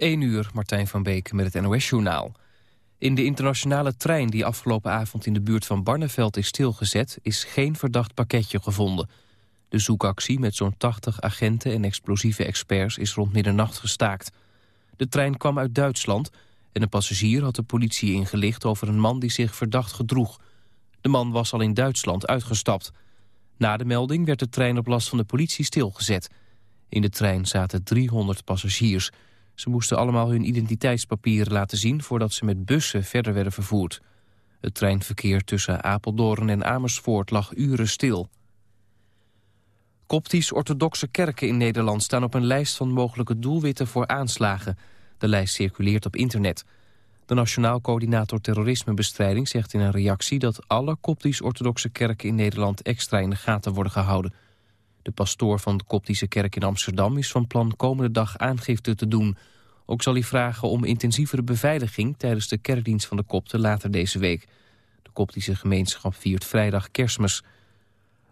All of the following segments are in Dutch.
1 uur, Martijn van Beek met het NOS-journaal. In de internationale trein die afgelopen avond in de buurt van Barneveld is stilgezet... is geen verdacht pakketje gevonden. De zoekactie met zo'n 80 agenten en explosieve experts is rond middernacht gestaakt. De trein kwam uit Duitsland en een passagier had de politie ingelicht... over een man die zich verdacht gedroeg. De man was al in Duitsland uitgestapt. Na de melding werd de trein op last van de politie stilgezet. In de trein zaten 300 passagiers... Ze moesten allemaal hun identiteitspapieren laten zien... voordat ze met bussen verder werden vervoerd. Het treinverkeer tussen Apeldoorn en Amersfoort lag uren stil. Koptisch-orthodoxe kerken in Nederland staan op een lijst van mogelijke doelwitten voor aanslagen. De lijst circuleert op internet. De Nationaal Coördinator Terrorismebestrijding zegt in een reactie... dat alle koptisch-orthodoxe kerken in Nederland extra in de gaten worden gehouden. De pastoor van de Koptische kerk in Amsterdam is van plan komende dag aangifte te doen. Ook zal hij vragen om intensievere beveiliging tijdens de kerkdienst van de Kopten later deze week. De Koptische gemeenschap viert vrijdag kerstmis.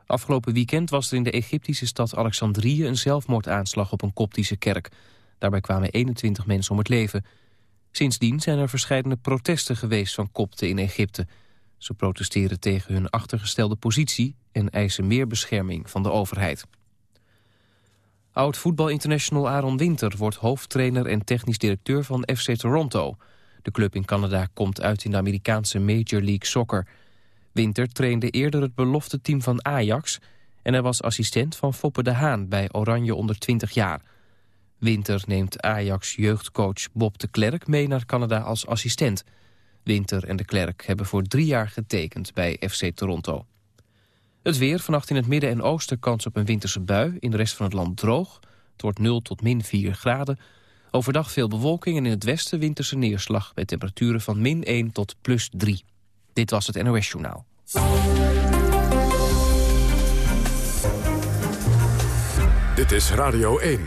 Afgelopen weekend was er in de Egyptische stad Alexandrië een zelfmoordaanslag op een Koptische kerk. Daarbij kwamen 21 mensen om het leven. Sindsdien zijn er verschillende protesten geweest van Kopten in Egypte. Ze protesteren tegen hun achtergestelde positie en eisen meer bescherming van de overheid. Oud-voetbalinternational Aaron Winter wordt hoofdtrainer en technisch directeur van FC Toronto. De club in Canada komt uit in de Amerikaanse Major League Soccer. Winter trainde eerder het belofte team van Ajax... en hij was assistent van Foppe de Haan bij Oranje onder 20 jaar. Winter neemt Ajax-jeugdcoach Bob de Klerk mee naar Canada als assistent... Winter en de Klerk hebben voor drie jaar getekend bij FC Toronto. Het weer, vannacht in het midden en oosten kans op een winterse bui. In de rest van het land droog. Het wordt 0 tot min 4 graden. Overdag veel bewolking en in het westen winterse neerslag... bij temperaturen van min 1 tot plus 3. Dit was het NOS Journaal. Dit is Radio 1.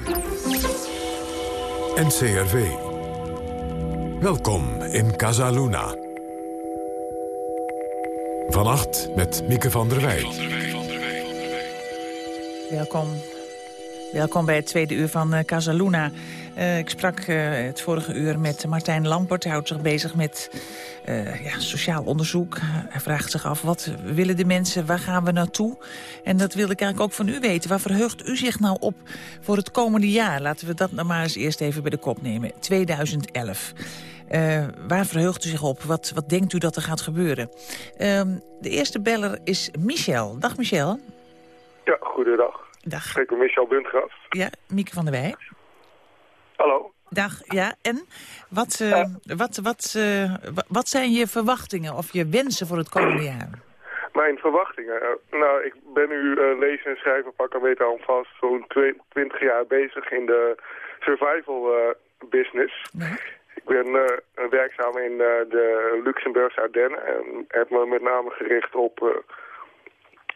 NCRV. Welkom in Casaluna. Vannacht met Mieke van der Wij. Welkom. Welkom bij het tweede uur van uh, Casaluna. Uh, ik sprak uh, het vorige uur met Martijn Lampert. Hij houdt zich bezig met ja, sociaal onderzoek. Hij vraagt zich af, wat willen de mensen, waar gaan we naartoe? En dat wilde ik eigenlijk ook van u weten. Waar verheugt u zich nou op voor het komende jaar? Laten we dat nou maar eens eerst even bij de kop nemen. 2011. Uh, waar verheugt u zich op? Wat, wat denkt u dat er gaat gebeuren? Uh, de eerste beller is Michel. Dag Michel. Ja, goedendag. Dag. Spreek met Michel Buntgras. Ja, Mieke van der Wij. Hallo. Dag, ja. En wat, uh, wat, wat, wat zijn je verwachtingen of je wensen voor het komende jaar? Mijn verwachtingen? nou, ik ben nu lezen en schrijven, pak al weten alvast, zo'n 20 jaar bezig in de survival business. Ja. Ik ben uh, werkzaam in uh, de Luxemburgse Ardennen en heb me met name gericht op, uh,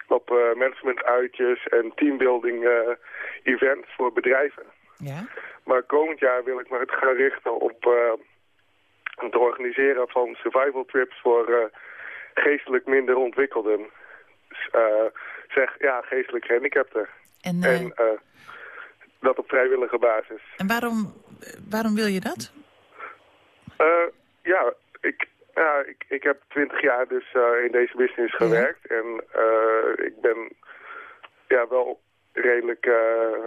op managementuitjes en teambuilding events voor bedrijven. Ja. Maar komend jaar wil ik me het gaan richten op het organiseren van survival trips voor geestelijk minder ontwikkelden. Dus, zeg, ja, geestelijk gehandicapten. En, en dat op vrijwillige basis. En waarom, waarom wil je dat? Uh, ja, ik, ja ik, ik heb twintig jaar dus uh, in deze business gewerkt. En uh, ik ben ja, wel redelijk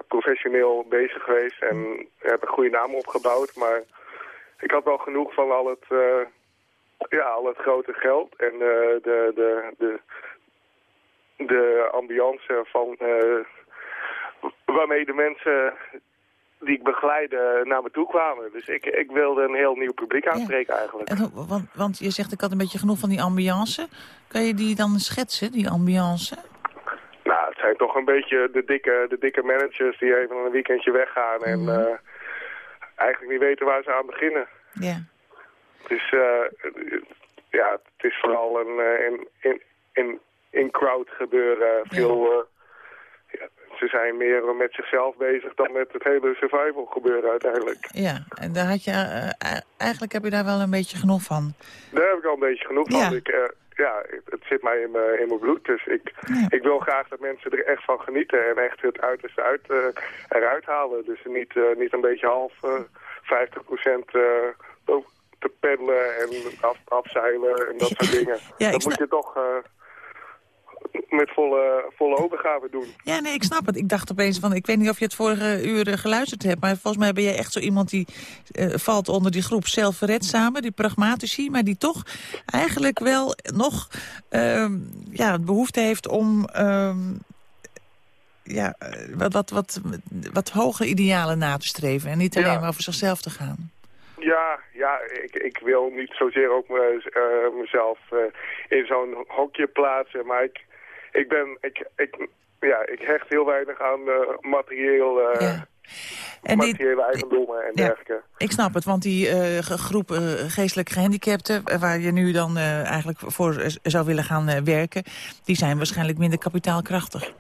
professioneel bezig geweest en heb een goede naam opgebouwd. Maar ik had wel genoeg van al het, ja, al het grote geld en de, de, de, de ambiance van waarmee de mensen die ik begeleide naar me toe kwamen. Dus ik, ik wilde een heel nieuw publiek aanspreken ja. eigenlijk. En, want, want je zegt ik had een beetje genoeg van die ambiance. Kan je die dan schetsen, die ambiance? Nou, het zijn toch een beetje de dikke, de dikke managers die even een weekendje weggaan... en mm. uh, eigenlijk niet weten waar ze aan beginnen. Ja. Dus uh, ja, het is vooral een in, in, in, in crowd gebeuren. Veel... Ja ze zijn meer met zichzelf bezig dan met het hele survival gebeuren uiteindelijk. Ja, en daar had je, uh, eigenlijk heb je daar wel een beetje genoeg van. Daar heb ik al een beetje genoeg van. Ik, uh, ja, het zit mij in mijn, in mijn bloed. Dus ik, ja. ik wil graag dat mensen er echt van genieten en echt het uiterste uit, uh, eruit halen. Dus niet, niet een beetje half 50% te peddelen en af, afzeilen en dat soort dingen. Ja, dat moet je toch met volle, volle overgave doen. Ja, nee, ik snap het. Ik dacht opeens van, ik weet niet of je het vorige uur geluisterd hebt... maar volgens mij ben jij echt zo iemand die uh, valt onder die groep zelfverredzame, die pragmatici... maar die toch eigenlijk wel nog uh, ja, behoefte heeft om... Uh, ja, wat, wat, wat, wat hoge idealen na te streven en niet alleen maar over zichzelf te gaan. Ja, ja ik, ik wil niet zozeer ook me, uh, mezelf uh, in zo'n hokje plaatsen, maar ik, ik ben, ik, ik, ja, ik hecht heel weinig aan uh, materieel, ja. en materiële die, eigendommen en ja, dergelijke. Ik snap het, want die groep geestelijk gehandicapten, waar je nu dan eigenlijk voor zou willen gaan werken, die zijn waarschijnlijk minder kapitaalkrachtig.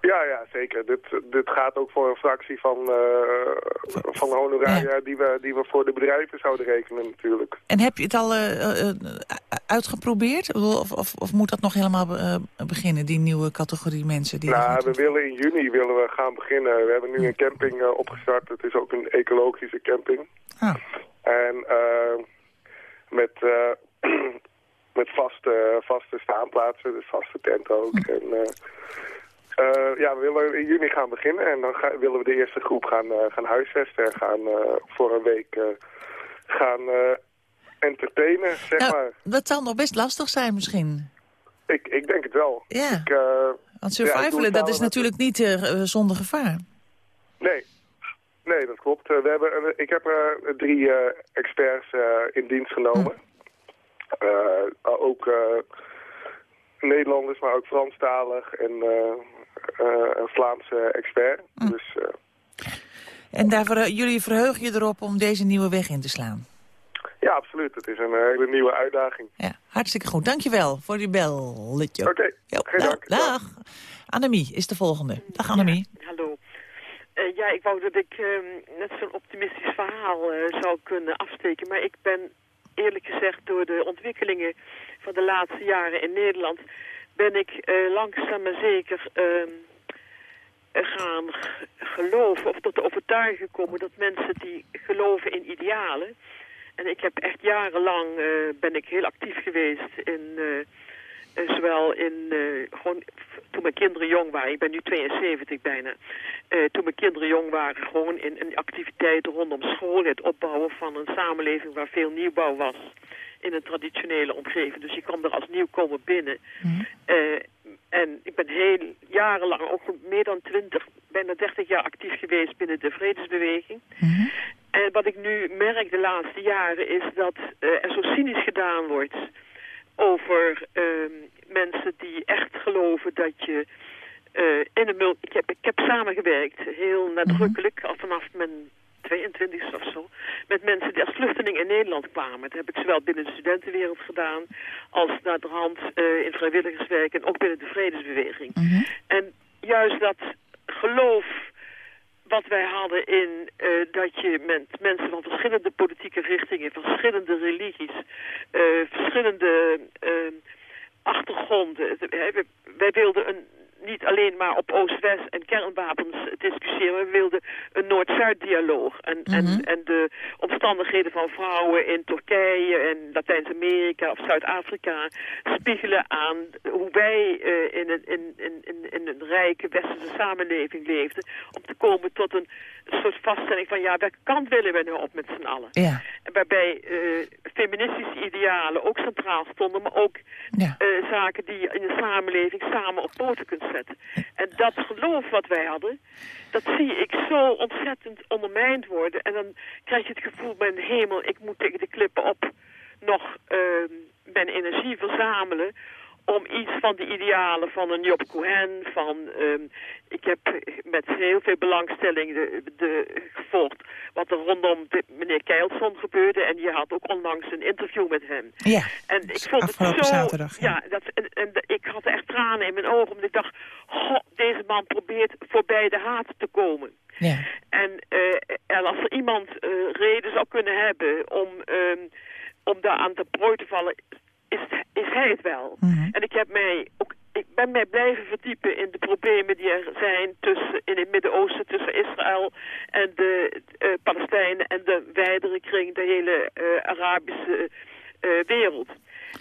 Ja, ja, zeker. Dit, dit gaat ook voor een fractie van, uh, van honoraria die, we, die we voor de bedrijven zouden rekenen natuurlijk. En heb je het al uh, uitgeprobeerd? Of, of, of, moet dat nog helemaal beginnen, die nieuwe categorie mensen? Die nou, we willen in juni willen we gaan beginnen. We hebben nu een camping opgestart. Het is ook een ecologische camping. Ah. En met, met vaste, vaste staanplaatsen, dus vaste tenten ook. Hm. En, uh, ja, we willen in juni gaan beginnen en dan willen we de eerste groep gaan, uh, gaan huisvesten en gaan uh, voor een week gaan entertainen, zeg nou, maar. Dat zal nog best lastig zijn misschien. Ik, ik denk het wel. Ja, ik, want survivalen, dat is natuurlijk niet zonder gevaar. Nee, nee, dat klopt. we hebben, ik heb drie experts in dienst genomen. Hm. ook Nederlanders, maar ook Franstalig en eh, een Vlaamse expert. Hm. Dus, eh, en daarvoor, eh, jullie verheugen je erop om deze nieuwe weg in te slaan? Ja, absoluut. Het is een hele nieuwe uitdaging. Ja, hartstikke goed. Dankjewel voor die belletje. Oké, okay. geen dank. Dag. Annemie is de volgende. Dag Annemie. hallo. Uh, ja, ik wou dat ik uh, net zo'n optimistisch verhaal uh, zou kunnen afsteken. Maar ik ben eerlijk gezegd door de ontwikkelingen van de laatste jaren in Nederland ben ik uh, langzaam maar zeker uh, gaan geloven of tot de overtuiging gekomen dat mensen die geloven in idealen. En ik heb echt jarenlang uh, ben ik heel actief geweest in zowel in gewoon toen mijn kinderen jong waren. Ik ben nu 72 bijna. toen mijn kinderen jong waren, gewoon in, in activiteiten rondom school, het opbouwen van een samenleving waar veel nieuwbouw was in een traditionele omgeving. Dus je kwam er als nieuwkomer binnen. Mm en ik ben heel jarenlang, ook meer dan 20, bijna 30 jaar actief geweest binnen de vredesbeweging. Mm En wat ik nu merk de laatste jaren is dat uh, er zo cynisch gedaan wordt over uh, mensen die echt geloven dat je uh, in een ik heb, ik heb samengewerkt, heel nadrukkelijk, al vanaf mijn 22 of zo, met mensen die als vluchteling in Nederland kwamen. Dat heb ik zowel binnen de studentenwereld gedaan, als naar de hand uh, in vrijwilligerswerk en ook binnen de vredesbeweging. Mm En juist dat geloof wat wij hadden in uh, dat je met mensen van verschillende politieke richtingen, verschillende religies, uh, verschillende achtergronden. Wij wilden een niet alleen maar op Oost-West en kernwapens discussiëren. We wilden een Noord-Zuid-dialoog. En, en, mhm. en de omstandigheden van vrouwen in Turkije en Latijns-Amerika of Zuid-Afrika spiegelen aan hoe wij uh, in, een, in, in, in een rijke westerse samenleving leefden. Om te komen tot een soort vaststelling van ja, welke kant willen we nu op met z'n allen. Ja. En waarbij uh, feministische idealen ook centraal stonden, maar ook ja. uh, zaken die je in de samenleving samen op poten kunt En dat geloof wat wij hadden, dat zie ik zo ontzettend ondermijnd worden. En dan krijg je het gevoel, mijn hemel, ik moet tegen de klippen op nog uh, mijn energie verzamelen om iets van de idealen van een Job Cohen, van... Um, ik heb met heel veel belangstelling de, de, gevolgd wat er rondom de, meneer Keilson gebeurde. En je had ook onlangs een interview met hem. Ja, en ik vond het zo, zaterdag. Ja, dat, en, en, ik had echt tranen in mijn ogen, omdat ik dacht... Goh, deze man probeert voorbij de haat te komen. Ja. En, uh, en als er iemand uh, reden zou kunnen hebben om, um, om daar aan te prooi te vallen is, is hij het wel. Mhm. En ik heb mij ook, ik ben mij blijven verdiepen in de problemen die er zijn tussen, in het Midden-Oosten tussen Israël en de uh, Palestijnen en de wijdere kring, de hele uh, Arabische uh, wereld.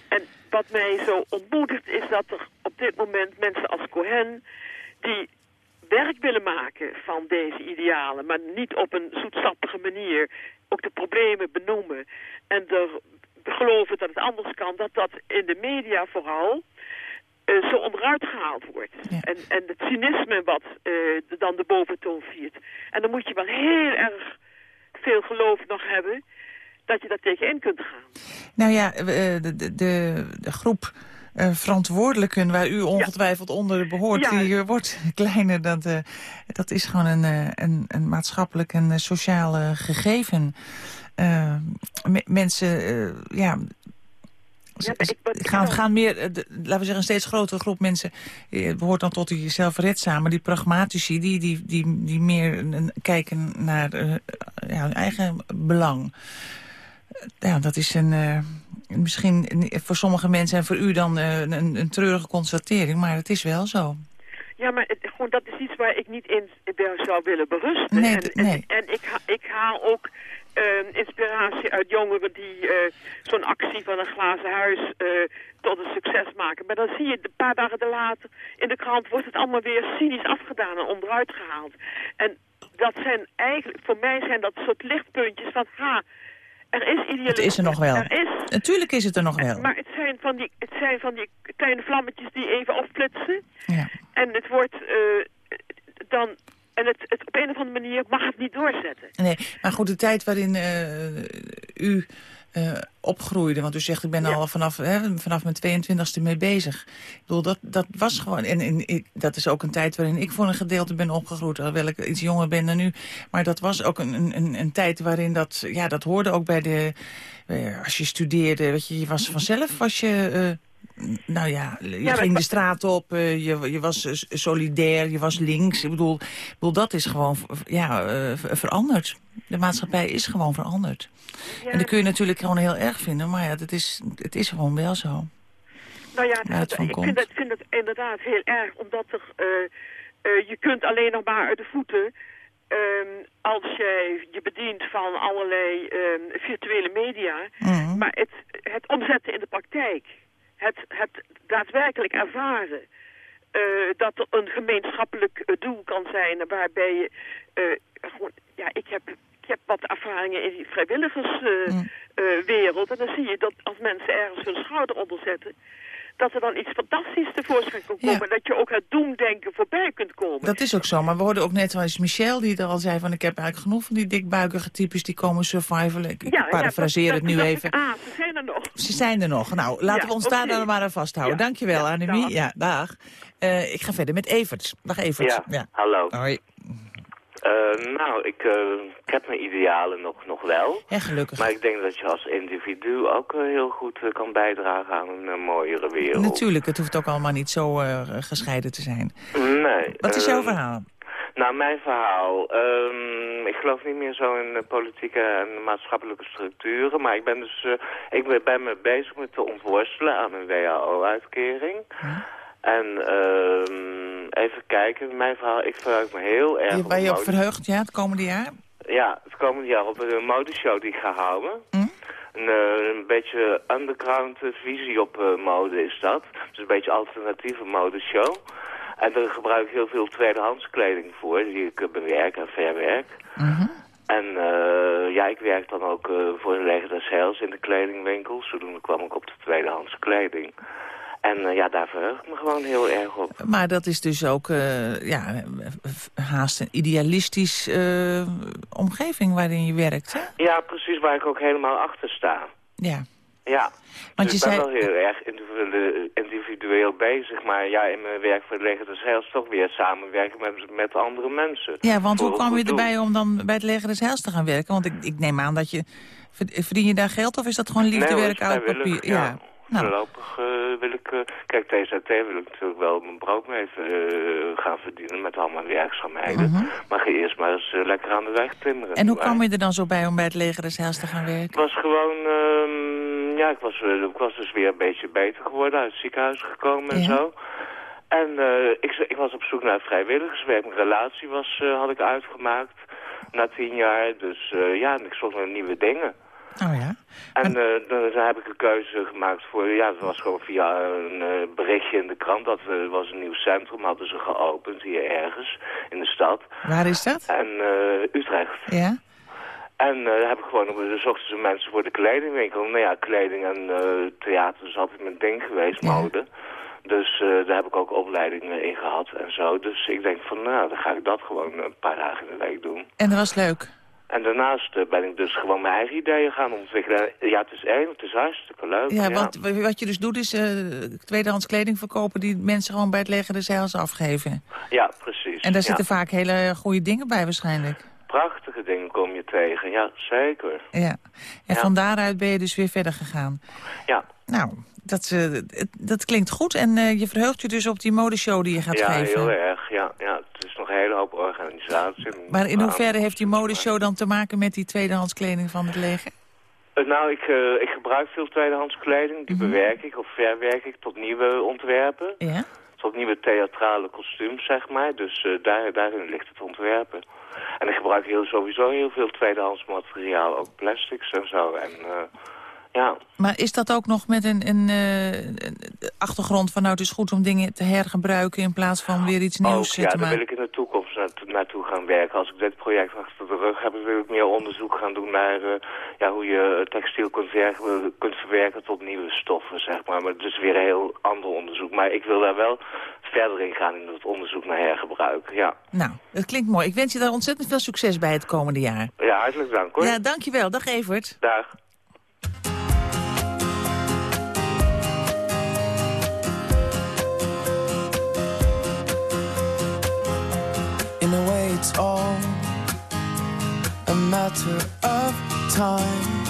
En wat mij zo ontmoedigt is dat er op dit moment mensen als Cohen, die werk willen maken van deze idealen, maar niet op een zoetsappige manier, ook de problemen benoemen en er geloven dat het anders kan, dat dat in de media vooral uh, zo onderuit gehaald wordt. En, en het cynisme wat uh, dan de boventoon viert. En dan moet je wel heel erg veel geloof nog hebben dat je daar tegenin kunt gaan. Nou ja, uh, de, de, de, groep uh, verantwoordelijken waar u ongetwijfeld ja. onder behoort, ja. die wordt kleiner. Dat, uh, dat is gewoon een, een, een maatschappelijk en sociaal gegeven. Mensen, ja, ja, ik, gaan, gaan meer, de, laten we zeggen, een steeds grotere groep mensen behoort dan tot die zelfredzame, die pragmatici, die, die, die, die meer kijken naar uh, ja, hun eigen belang. Ja, dat is een, uh, misschien voor sommige mensen en voor u dan uh, een, een treurige constatering, maar het is wel zo. Ja, maar het, gewoon, dat is iets waar ik niet in zou willen berusten. Nee, en, nee. en, en ik, ik haal ook inspiratie uit jongeren die uh, zo'n actie van een glazen huis uh, tot een succes maken. Maar dan zie je een paar dagen later in de krant wordt het allemaal weer cynisch afgedaan en onderuit gehaald. En dat zijn eigenlijk, voor mij zijn dat soort lichtpuntjes van, ha, er is idealisme. Het is er nog wel. Er is, Natuurlijk is het er nog wel. Maar het zijn van die, het zijn van die kleine vlammetjes die even opflitsen. Ja. En het wordt dan en het, het, op een of andere manier mag het niet doorzetten. Nee, maar goed, de tijd waarin uh, u uh, opgroeide... want u zegt, ik ben ja. al vanaf, hè, vanaf mijn 22e mee bezig. Ik bedoel, dat, dat was gewoon... En, en ik, dat is ook een tijd waarin ik voor een gedeelte ben opgegroeid... terwijl ik iets jonger ben dan nu. Maar dat was ook een, een, een tijd waarin dat... Ja, dat hoorde ook bij de... Uh, als je studeerde, weet je, je was vanzelf was je nou ja, je ja, ging de straat op, uh, je, je was solidair, je was links. Ik bedoel, ik bedoel dat is gewoon ja, uh, veranderd. De maatschappij is gewoon veranderd. Ja, en dat kun je natuurlijk gewoon heel erg vinden, maar ja, dat is, het is gewoon wel zo. Nou ja, dat, ik vind het, vind het inderdaad heel erg, omdat er, je kunt alleen nog maar uit de voeten... Um, als jij je bedient van allerlei um, virtuele media, mm -hmm. maar het, het omzetten in de praktijk het, het daadwerkelijk ervaren uh, dat er een gemeenschappelijk uh, doel kan zijn waarbij je uh, gewoon, ja, ik heb, ik heb wat ervaringen in die vrijwilligerswereld mm. en dan zie je dat als mensen ergens hun schouder onder zetten, dat er dan iets fantastisch tevoorschijn kan komen. Ja. Dat je ook het doemdenken voorbij kunt komen. Dat is ook zo, maar we hoorden ook net wel eens Michel die er al zei van... ik heb eigenlijk genoeg van die dikbuikige types die komen survivalen. Ik ja, parafraseer ja, het nu even. Ah, ze zijn er nog. Ze zijn er nog. Nou, laten we ons okay. daar dan maar aan vasthouden. Dankjewel, ja, Annemie. Dag. Ja, dag. Uh, ik ga verder met Evert. Dag Evert. Ja, hallo. Hoi. Uh, nou, ik, uh, ik heb mijn idealen nog, nog wel. Ja, gelukkig. Maar ik denk dat je als individu ook uh, heel goed kan bijdragen aan een mooiere wereld. Natuurlijk, het hoeft ook allemaal niet zo gescheiden te zijn. Nee. Wat is jouw verhaal? Nou, mijn verhaal. Um, ik geloof niet meer zo in politieke en maatschappelijke structuren. Maar ik ben dus ik ben, ben me bezig met te ontworstelen aan een WHO-uitkering. En uh, even kijken, mijn verhaal, ik verheug me heel erg je, Waar je op verheugt, ja, het komende jaar? Ja, het komende jaar op een modeshow die ik ga houden. Hm? Een, uh, een beetje underground visie op uh, mode is dat. Dus een beetje alternatieve modeshow. En daar gebruik ik heel veel tweedehands kleding voor, die ik uh, bewerk en verwerk. Mm -hmm. En uh, ja, ik werk dan ook uh, voor de Leger des Heils in de kledingwinkel. Zodoende kwam ik op de tweedehands kleding. En uh, ja, daar verheug ik me gewoon heel erg op. Maar dat is dus ook uh, ja, haast een idealistisch uh, omgeving waarin je werkt, hè? Ja, precies, waar ik ook helemaal achter sta. Ja. Ja, Want dus je ik ben zei... wel heel erg individueel bezig. Maar ja, in mijn werk voor des Heils toch weer samenwerken met, met andere mensen. Ja, want hoe kwam je erbij om dan bij het leger des Heils te gaan werken? Want ik, ik neem aan dat je... Verdien je daar geld of is dat gewoon liefdewerk nee, uit papier? Ja. ja. Nou. Voorlopig uh, wil ik... Uh, kijk, TZT wil ik natuurlijk wel mijn brood mee uh, gaan verdienen met allemaal werkzaamheden. Mm -hmm. Maar ga eerst maar eens lekker aan de weg timmeren. En hoe kwam je er dan zo bij om bij het leger des Heils te gaan werken? Het was gewoon... ja, ik was, ik was dus weer een beetje beter geworden, uit het ziekenhuis gekomen en ja. zo. En eh, ik, ik, was op zoek naar vrijwilligerswerk. Mijn relatie was, uh, had ik uitgemaakt na tien jaar. Dus uh, ja, ik zocht naar nieuwe dingen. Oh ja? En dan heb ik een keuze gemaakt voor... Ja, het was gewoon via een berichtje in de krant. Dat was een nieuw centrum, hadden ze geopend hier ergens in de stad. Waar is dat? En Utrecht. Ja? En daar heb ik gewoon, dan zochten ze mensen voor de kledingwinkel. Nou ja, kleding en theater is altijd mijn ding geweest, mode. Dus uh, daar heb ik ook opleidingen in gehad en zo. Dus ik denk van, nou, dan ga ik dat gewoon een paar dagen in de week doen. En dat was leuk? En daarnaast uh, ben ik dus gewoon mijn eigen ideeën gaan ontwikkelen. Ja, het is één, het is hartstikke leuk. Ja, Want, wat je dus doet is uh, tweedehands kleding verkopen... die mensen gewoon bij het leggen de zeils afgeven. Ja, precies. En daar zitten vaak hele goede dingen bij waarschijnlijk. Prachtige dingen kom je tegen, ja, zeker. Ja, en van daaruit ben je dus weer verder gegaan. Ja. Nou, dat, uh, dat klinkt goed. En uh, je verheugt je dus op die modeshow die je gaat geven. Ja, heel erg. Ja, ja, het is nog een hele hoop organisatie. Maar in hoeverre heeft die modeshow dan te maken met die tweedehands kleding van het leger? Uh, nou, ik, ik gebruik veel tweedehands kleding. Die mm -hmm. bewerk ik of verwerk ik tot nieuwe ontwerpen. Ja? Tot nieuwe theatrale kostuums, zeg maar. Dus daar, daarin ligt het ontwerpen. En ik gebruik heel, sowieso heel veel tweedehands materiaal. Ook plastics en zo. En... Ja. Maar is dat ook nog met een, een, uh, achtergrond van... nou, het is goed om dingen te hergebruiken... in plaats van weer iets nieuws ook, ja, te maken? Ja, daar wil ik in de toekomst naartoe gaan werken. Als ik dit project achter de rug heb... wil ik meer onderzoek gaan doen naar uh, ja, hoe je textiel kunt, verwerken, kunt verwerken tot nieuwe stoffen, zeg maar. Maar het is weer een heel ander onderzoek. Maar ik wil daar wel verder in gaan in het onderzoek naar hergebruik, ja. Nou, dat klinkt mooi. Ik wens je daar ontzettend veel succes bij het komende jaar. Ja, hartelijk dank hoor. Ja, dankjewel. Dag Evert. Dag. In a way it's all a matter of time.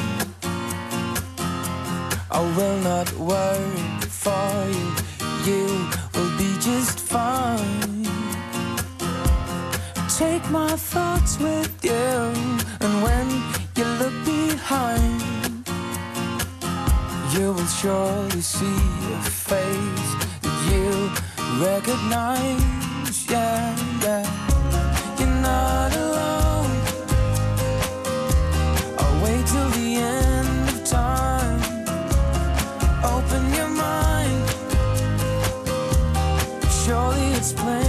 I will not worry for you. You will be just fine. Take my thoughts with you And when you look behind You will surely see a face That you recognize. Yeah, yeah I'll wait till the end of time. Open your mind. Surely it's plain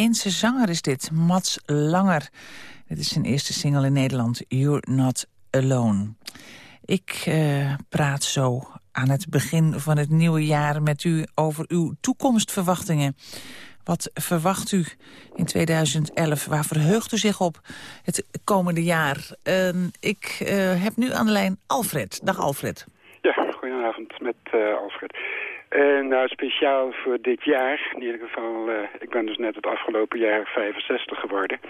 Deense zanger is dit, Mats Langer. Dit is zijn eerste single in Nederland, You're Not Alone. Ik uh, praat zo aan het begin van het nieuwe jaar met u over uw toekomstverwachtingen. Wat verwacht u in 2011? Waar verheugt u zich op het komende jaar? Uh, ik uh, heb nu aan de lijn Alfred. Dag Alfred. Ja, goedenavond met uh, nou, speciaal voor dit jaar, in ieder geval, ik ben dus net het afgelopen jaar 65 geworden.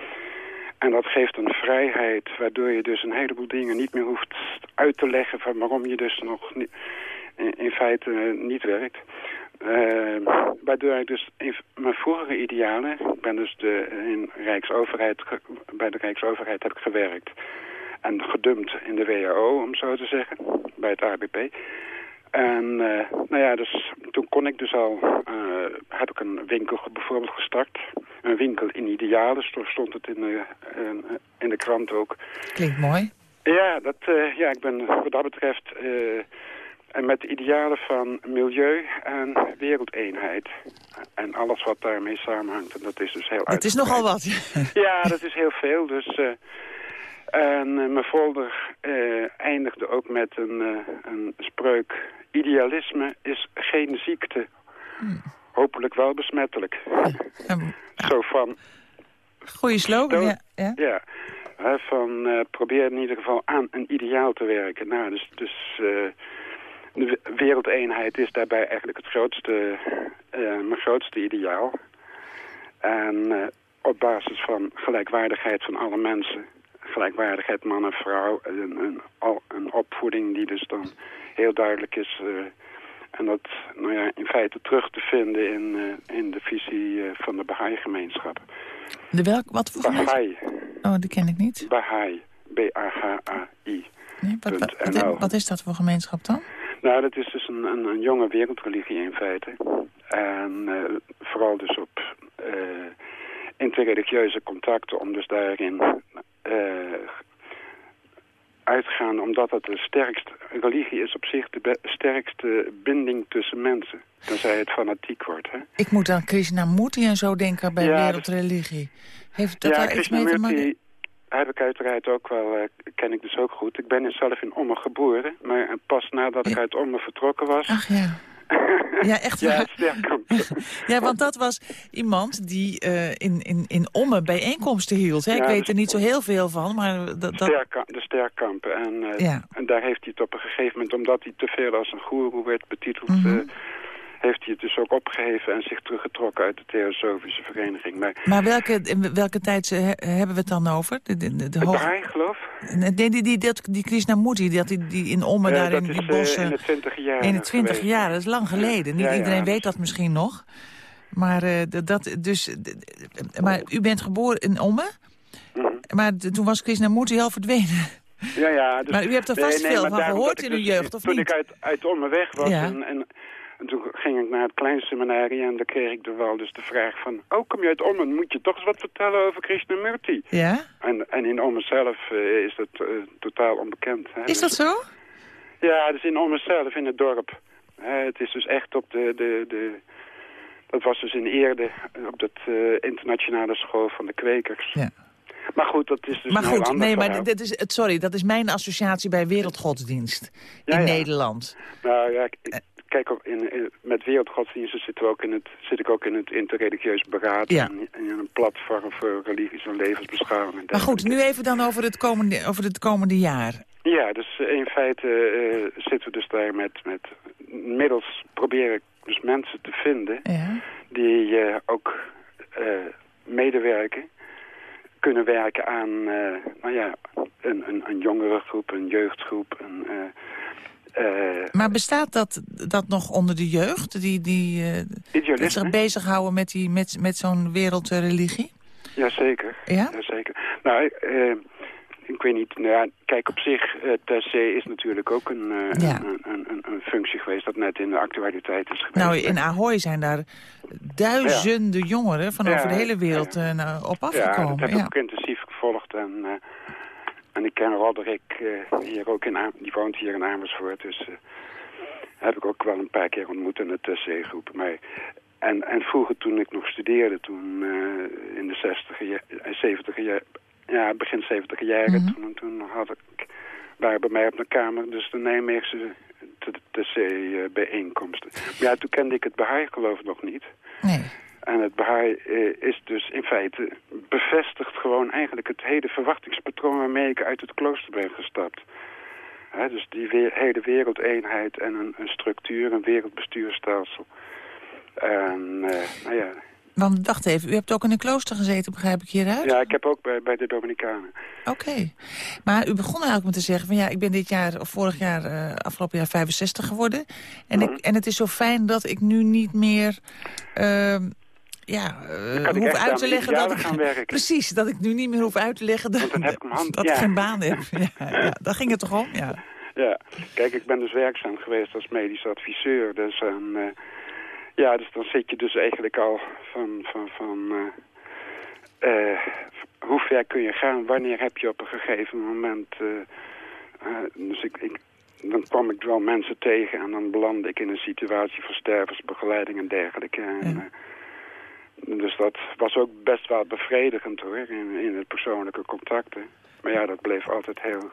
En dat geeft een vrijheid waardoor je dus een heleboel dingen niet meer hoeft uit te leggen van waarom je dus nog in, in feite niet werkt. Uh, waardoor ik dus in mijn vorige idealen, ik ben dus de, in Rijksoverheid, bij de Rijksoverheid heb ik gewerkt. En gedumpt in de WHO, om zo te zeggen, bij het ABP. En uh, nou ja, dus toen kon ik dus al, uh, heb ik een winkel bijvoorbeeld gestart. Een winkel in idealen, stond het in de, in de krant ook. Klinkt mooi. Ja, dat, uh, ja ik ben wat dat betreft en met idealen van milieu en wereldeenheid. En alles wat daarmee samenhangt. En dat is dus heel Het is nogal wat. ja, dat is heel veel. Dus, uh, en uh, mijn folder uh, eindigde ook met een, een spreuk. Idealisme is geen ziekte. Hmm. Hopelijk wel besmettelijk. Um, Zo van... Goeie slogan, ja. Ja, ja van probeer in ieder geval aan een ideaal te werken. Nou, dus... dus de wereldeenheid is daarbij eigenlijk het grootste, uh, mijn grootste ideaal. En op basis van gelijkwaardigheid van alle mensen, gelijkwaardigheid man en vrouw, een, een, een opvoeding die dus dan heel duidelijk is... Uh, en dat nou ja, in feite terug te vinden in, uh, in de visie uh, van de Baha'i-gemeenschap. De welk, wat voor Baha'i. Oh, die ken ik niet. Baha'i. B-A-H-A-I. Nee, wat, wat, wat, is dat voor gemeenschap dan? Nou, dat is dus een, een, een jonge wereldreligie in feite. En uh, vooral dus op uh, interreligieuze contacten, om dus daarin uh, uitgaan, omdat het de sterkste, religie is op zich de sterkste binding tussen mensen. Tenzij het fanatiek wordt. Hè? Ik moet aan Krishnamurti en zo denken bij ja, wereldreligie. Heeft dat ja, daar iets mee te maken? heb ik uiteraard ook wel, uh, ken ik dus ook goed. Ik ben zelf in Ommen geboren, maar pas nadat ik uit Ommen vertrokken was... Ach ja. ja, echt waar. Ja, ja, want dat was iemand die uh, in, in, in Ommen bijeenkomsten hield. Hè? Ja, ik weet er niet zo heel veel van, maar... Dat, dat... de sterkkampen. En, uh, ja. en daar heeft hij het op een gegeven moment, omdat hij te veel als een goeroe werd betiteld... Mm -hmm heeft hij het dus ook opgeheven en zich teruggetrokken uit de Theosofische Vereniging. Maar, maar welke, welke tijd hebben we het dan over? De, de, de, de hoog... geloof Nee, die, die, die, die Krishnamurti, die, die, die in Ommen daar in die bossen... in de twintig jaar. In de twintig jaar, dat is lang geleden. Niet iedereen weet dat misschien nog. Maar, uh, dat, dus, maar u bent geboren in Ommen? Mm -hmm. Maar toen was Krishnamurti al verdwenen. Ja, ja. Dus, maar u hebt er vast nee, nee, veel van gehoord in uw dus, jeugd, of toen niet? Toen ik uit, uit Ommen weg was ja. en, en en toen ging ik naar het kleine seminarie en daar kreeg ik er wel dus de vraag van... Oh, kom je uit Ommen, moet je toch eens wat vertellen over Krishnamurti? Ja? En, en in Ommen zelf uh, is dat uh, totaal onbekend. Hè? Is dat zo? Ja, dus in Ommen zelf, in het dorp. Uh, het is dus echt op de... de, de dat was dus in Eerde, op dat internationale school van de kwekers. Ja. Maar goed, dat is dus maar goed, nee, maar dit is, sorry, dat is mijn associatie bij wereldgodsdienst in ja, ja. Nederland. Nou ja, ik, kijk, in, in, met wereldgodsdiensten zit, we ook in het, zit ik ook in het interreligieus beraad. Ja. En, in een platform voor religies en levensbeschouwing. Maar goed, nu even dan over het komende, over het komende jaar. Ja, dus in feite uh, zitten we dus daar met, met middels proberen dus mensen te vinden ja. die uh, ook uh, medewerken kunnen werken aan nou ja, een, een, een jongerengroep, een jeugdgroep, een, maar bestaat dat, dat nog onder de jeugd? Die, die, die zich bezighouden met, die, met, met zo'n wereldreligie? Jazeker. Ja? Jazeker. Nou, uh, ik weet niet. Nou ja, kijk, op zich, uh, Ter is natuurlijk ook een, ja. een, een, een, functie geweest... dat net in de actualiteit is geweest. Nou, in Ahoy zijn daar duizenden ja. jongeren van over de hele wereld op afgekomen. Ja, dat heb ik ook intensief gevolgd. En en ik ken Roderick uh, hier ook in Am die woont hier in Amersfoort. Dus uh, heb ik ook wel een paar keer ontmoet in de TC-groep. Maar en, en vroeger toen ik nog studeerde, toen eh, in de 60 70 jaar, ja, begin 70 jaren, Mhm. toen, toen had ik, waren bij mij op mijn kamer dus de Nijmeegse TC-bijeenkomsten. Maar ja, toen kende ik het Baha'i geloof nog niet. Nee. En het Baha'i eh, is dus in feite bevestigt gewoon eigenlijk het hele verwachtingspatroon waarmee ik uit het klooster ben gestapt. Dus die hele wereldeenheid en een, een structuur, een wereldbestuurstelsel. En eh, nou ja, Want wacht even, u hebt ook in een klooster gezeten, begrijp ik hieruit? ja, ik heb ook bij, bij de Dominicanen. Oké. Maar u begon eigenlijk met te zeggen van ja, ik ben dit jaar of vorig jaar, eh, afgelopen jaar 65 geworden. En, Mhm. ik, en het is zo fijn dat ik nu niet meer ehm, ja, ik hoef uit te leggen dat ik... gaan werken. Precies, dat ik nu niet meer hoef uit te leggen dat, dan heb ik hand- dat ja. ik geen baan heb. Ja, ja, daar ging het toch om? Ja. Ja, kijk, ik ben dus werkzaam geweest als medisch adviseur. Dus, en, eh, ja, dus dan zit je dus eigenlijk al van, van, van eh, hoe ver kun je gaan? Wanneer heb je op een gegeven moment... dus ik, ik, dan kwam ik wel mensen tegen en dan belandde ik in een situatie van stervensbegeleiding en dergelijke. En, Ja. Eh, dus dat was ook best wel bevredigend hoor, in, in het persoonlijke contacten. Maar ja, dat bleef altijd heel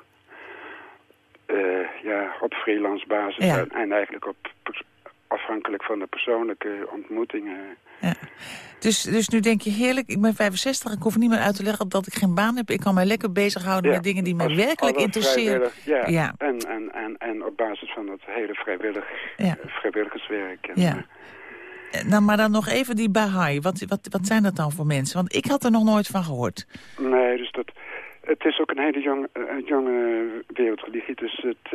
eh, ja, op freelance basis Ja. en, en eigenlijk op afhankelijk van de persoonlijke ontmoetingen. Dus, dus nu denk je heerlijk, ik ben 65, ik hoef niet meer uit te leggen dat ik geen baan heb. Ik kan mij lekker bezighouden Ja, met dingen die mij werkelijk interesseren. Ja, Ja. En, en, en, en op basis van dat hele vrijwillig, Ja. vrijwilligerswerk. En, Ja. Nou, maar dan nog even die Baha'i. Wat, wat, wat zijn dat dan voor mensen? Want ik had er nog nooit van gehoord. Nee, dus dat, het is ook een hele jong, jonge wereldreligie. Dus het,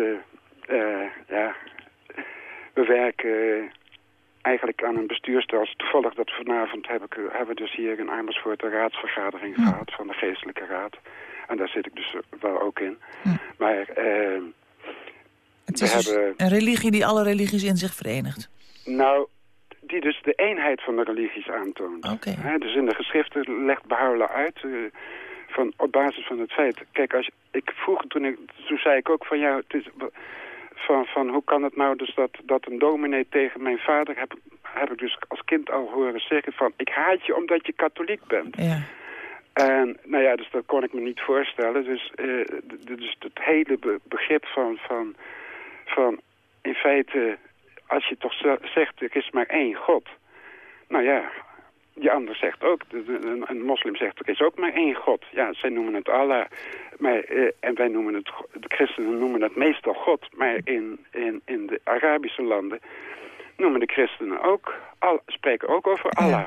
eh, eh, ja, we werken eigenlijk aan een bestuurstelsel. Toevallig dat vanavond heb ik, hebben we dus hier in Amersfoort een raadsvergadering Hm. gehad van de geestelijke raad. En daar zit ik dus wel ook in. Hm. Maar eh, Het We is dus hebben- een religie die alle religies in zich verenigt. nou, die dus de eenheid van de religies aantoont. Dus in de geschriften legt Baha'u'llah uit... eh, van, op basis van het feit... Kijk, als, ik vroeg toen, ik, toen zei ik ook van... ja, het is, van, van hoe kan het nou dus dat, dat een dominee tegen mijn vader... Heb, heb ik dus als kind al horen zeggen van... ik haat je omdat je katholiek bent. Ja. En nou ja, dus dat kon ik me niet voorstellen. Dus, eh, dus het hele be- begrip van, van, van in feite, als je toch ze- zegt er is maar één God. Nou ja, die ander zegt ook, een, een moslim zegt er is ook maar één God. Ja, zij noemen het Allah. Maar, eh, en wij noemen het, de christenen noemen het meestal God. Maar in, in, in de Arabische landen noemen de christenen ook, al, spreken ook over Allah.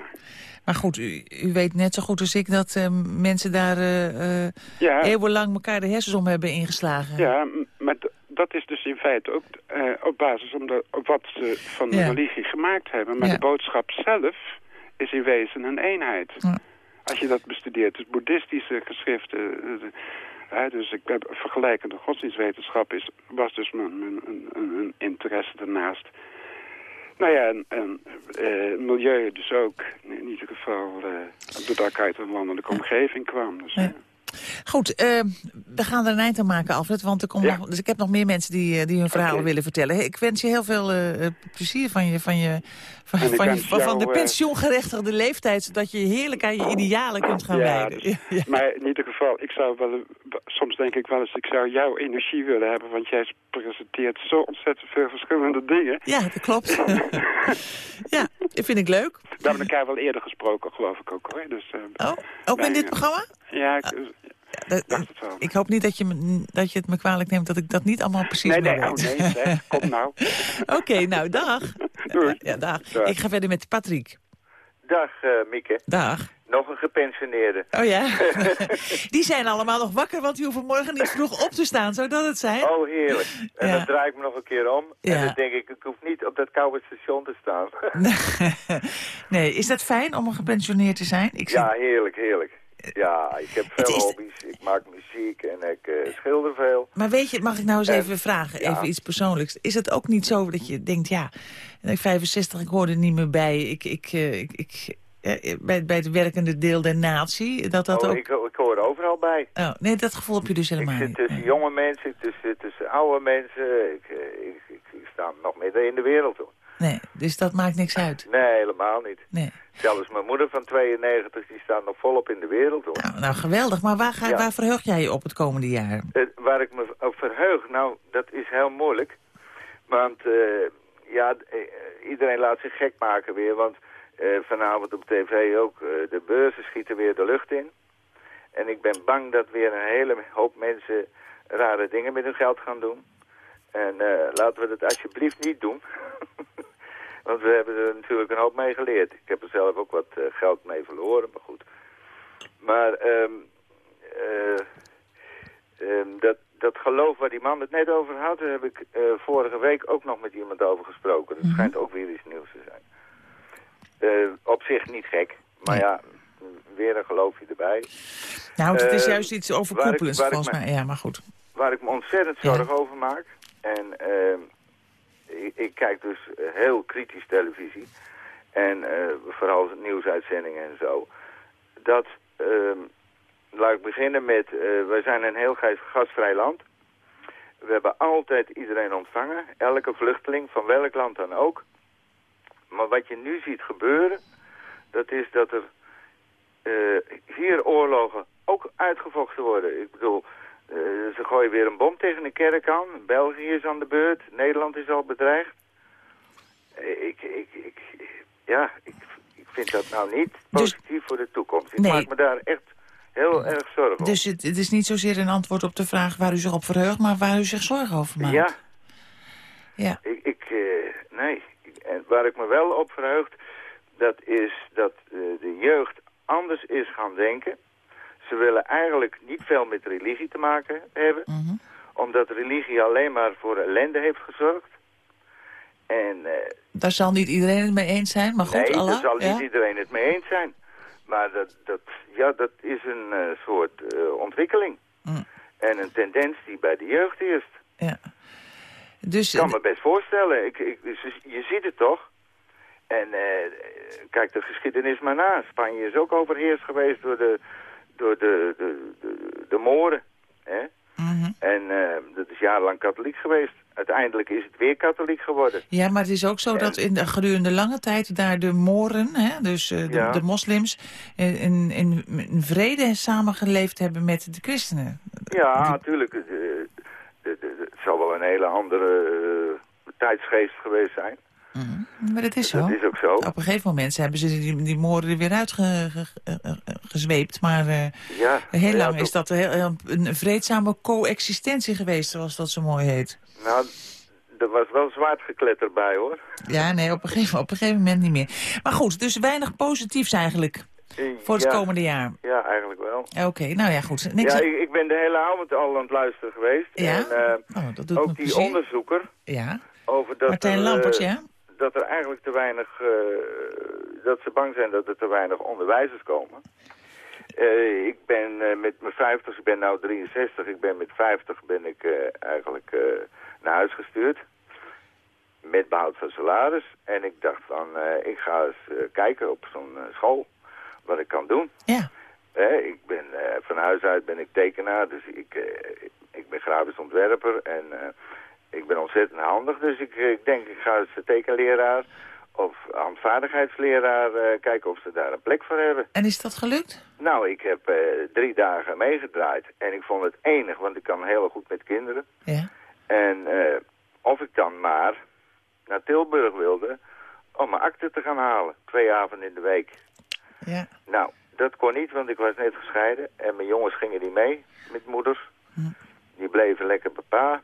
Maar goed, u, u weet net zo goed als ik dat eh, mensen daar eh, eh, Ja. eeuwenlang elkaar de hersens om hebben ingeslagen. Ja, maar dat is dus in feite ook eh, op basis de, op wat ze van de Ja. religie gemaakt hebben. Maar Ja. de boodschap zelf is in wezen een eenheid. Ja. Als je dat bestudeert, dus boeddhistische geschriften... eh, de- hè, dus ik heb vergelijkende godsdienstwetenschap is, was dus mijn, interesse daarnaast. Nou ja, en, en eh, milieu dus ook. In ieder geval eh doordat ik uit een landelijke omgeving kwam. Dus, Ja. Goed, eh, we gaan er een eind aan maken, Alfred. Want er Ja. nog, dus ik heb nog meer mensen die, eh, die hun verhalen willen vertellen. Ik wens je heel veel eh, plezier van je, van, je, van, van, je, van, de pensioengerechtigde leeftijd... zodat je heerlijk aan je idealen kunt gaan Ja, dus- Ja. Maar in ieder geval, ik zou wel, soms denk ik wel eens, ik zou jouw energie willen hebben, want jij presenteert zo ontzettend veel verschillende dingen. Ja, dat klopt. ja, dat vind ik leuk. We hebben elkaar wel eerder gesproken, geloof ik ook hoor. Dus, Oh, ook in dit programma? ja, ik Dat- ik hoop niet dat je, me, dat je het me kwalijk neemt dat ik dat niet allemaal precies Nee, nee, oh nee, zeg, kom nou. Oké, nou, dag. Doei. Ja, dag. Dag. Ik ga verder met Patrick. Dag uh, Mieke. Dag. Nog een gepensioneerde. Oh ja? Die zijn allemaal nog wakker, want die hoeven morgen niet vroeg op te staan. Zou dat het zijn? Oh, heerlijk. En Ja. dan draai ik me nog een keer om. Ja. En dan denk ik, ik hoef niet op dat koude station te staan. nee, is dat fijn om een gepensioneerd te zijn? Ik zie- ja, heerlijk, heerlijk. Ja, ik heb veel is- hobby's. Ik maak muziek en ik eh, schilder veel. Maar weet je, mag ik nou eens even vragen, ja. even iets persoonlijks. Is het ook niet zo dat je denkt, ja, ik 65, ik hoor er niet meer bij. Ik, ik, eh, ik, ik, eh, bij, bij het werkende deel der natie, dat dat oh, ook... ik, ik hoor er overal bij. Oh, nee, dat gevoel heb je dus Ik helemaal zit niet. tussen Nee. jonge mensen, tussen, tussen oude mensen. Ik, ik, ik, ik sta nog midden in de wereld. Hoor. Nee, dus dat maakt niks uit. Nee, helemaal niet. Nee. Zelfs mijn moeder van 92, die staat nog volop in de wereld, hoor. Nou, nou geweldig. Maar waar, ga, Ja. waar verheug jij je op het komende jaar? Eh, waar ik me op verheug, nou, dat is heel moeilijk. Want eh, ja, eh, iedereen laat zich gek maken weer. Want vanavond op tv ook, de beurzen schieten weer de lucht in. En ik ben bang dat weer een hele hoop mensen rare dingen met hun geld gaan doen. En laten we dat alsjeblieft niet doen. Want we hebben er natuurlijk een hoop mee geleerd. Ik heb er zelf ook wat eh, geld mee verloren, maar goed. Maar ehm, dat, dat geloof waar die man het net over had... daar heb ik eh, vorige week ook nog met iemand over gesproken. Dat schijnt ook weer iets nieuws te zijn. Op zich niet gek, maar ja, weer een geloofje erbij. Nou, het is juist iets overkoepelends volgens mij. Ja, maar goed. waar ik me ontzettend Ja. zorgen over maak. En ehm, ik, kijk dus heel kritisch televisie. En eh, vooral nieuwsuitzendingen en zo. Dat, ehm, laat ik beginnen met, eh, wij zijn een heel gas- gastvrij land. We hebben altijd iedereen ontvangen. Elke vluchteling, van welk land dan ook. Maar wat je nu ziet gebeuren, dat is dat er eh, hier oorlogen ook uitgevochten worden. Ik bedoel, eh, ze gooien weer een bom tegen een kerk aan. België is aan de beurt. Nederland is al bedreigd. Eh, Ik, ik, ik, ja, ik, ik vind dat nou niet Dus- positief voor de toekomst. Ik Nee. maak me daar echt heel erg zorgen om. Dus het, het is niet zozeer een antwoord op de vraag waar u zich op verheugt... maar waar u zich zorgen over maakt. Ja, Ja. ik, ik eh, nee. En waar ik me wel op verheugt, dat is dat de jeugd anders is gaan denken. Ze willen eigenlijk niet veel met religie te maken hebben, Mhm. omdat religie alleen maar voor ellende heeft gezorgd. En eh, Daar zal niet iedereen het mee eens zijn, maar goed, nee, Allah. daar zal ja? niet iedereen het mee eens zijn. Maar dat, dat, ja, dat is een eh, soort eh, ontwikkeling. Mm. En een tendens die bij de jeugd eerst. Ja. Dus, Ik kan me best voorstellen. Ik, ik, dus je ziet het toch? En kijk de geschiedenis maar na. Spanje is ook overheerst geweest door de, door de, de, de, de Moren. Hè? Mhm. En eh, dat is jarenlang katholiek geweest. Uiteindelijk is het weer katholiek geworden. Ja, maar het is ook zo En- dat in de, gedurende lange tijd daar de Moren, hè, dus eh, de, Ja. de moslims, in, in, in vrede samengeleefd hebben met de christenen. Ja, natuurlijk. Het, eh, zal wel een hele andere eh, tijdsgeest geweest zijn. Mhm. Maar dat is zo. Dat is ook zo. Op een gegeven moment hebben ze die, die er weer uitgezweept. maar eh, Ja, heel ja, lang is dat heel- heel- een vreedzame coexistentie geweest, zoals dat zo mooi heet. Nou, er was wel zwaard gekletter bij hoor. Ja, nee, op een gegeven, op een gegeven moment niet meer. Maar goed, dus weinig positiefs eigenlijk voor het ja, komende jaar. Ja, eigenlijk wel. Oké, nou ja, goed. Niks ja, ik, ik ben de hele avond al aan het luisteren geweest. Ja? En eh, Oh, dat doet me ook die plezier. onderzoeker Ja, over dat Martijn er, eh, Lampert, ja? Dat er eigenlijk te weinig, eh, dat ze bang zijn dat er te weinig onderwijzers komen. Eh, ik ben eh, met mijn 50, ik ben nu 63, ik ben met 50 ben ik eh, eigenlijk eh, naar huis gestuurd. Met behoud van salaris. En ik dacht van, eh, ik ga eens eh, kijken op zo'n eh, school wat ik kan doen. Ja, ik ben eh, van huis uit ben ik tekenaar, dus ik, eh, ik ben grafisch ontwerper en eh, ik ben ontzettend handig. Dus ik, eh, ik denk ik ga de tekenleraar of handvaardigheidsleraar eh, kijken of ze daar een plek voor hebben. en is dat gelukt? Nou, ik heb eh, drie dagen meegedraaid en ik vond het enig, want ik kan heel goed met kinderen. Ja. En of ik dan maar naar Tilburg wilde om mijn akte te gaan halen, twee avonden in de week. Ja. Nou, dat kon niet, want ik was net gescheiden. En mijn jongens gingen niet mee met moeders. Hm. Die bleven lekker bij pa.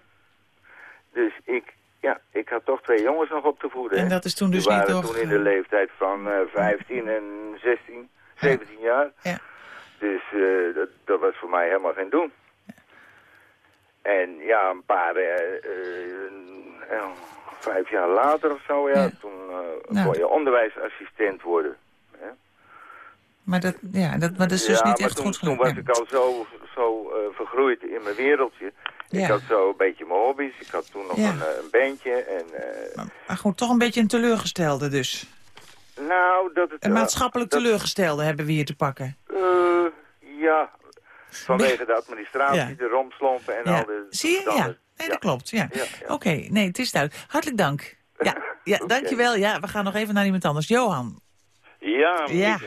Dus ik, ja, ik had toch twee jongens nog op te voeden. En dat is toen dus niet nog... toen in de leeftijd van eh 15 en 16, 17 jaar. Ja. Dus eh, dat, dat was voor mij helemaal geen doen. En ja, een paar, eh, eh, eh, vijf jaar later of zo, ja, toen eh, Nou, kon je onderwijsassistent worden. Hè. Maar dat, ja, dat, maar dat is dus niet echt toen, goed toen gelukt. was ik al zo, zo eh, vergroeid in mijn wereldje. Ja. Ik had zo een beetje mijn hobby's. Ik had toen nog Ja. een, eh, een bandje. En, eh, Maar, maar goed, toch een beetje een teleurgestelde dus. nou, dat het... Een maatschappelijk dat- teleurgestelde hebben we hier te pakken. eh, ja, vanwege de administratie, Ja. de romslompen en al de... Zie je? Ja. Nee, dat klopt. Ja. Oké, nee, het is duidelijk. Hartelijk dank. Ja. Ja, dankjewel. Ja, we gaan nog even naar iemand anders. Johan. Ja, Ja.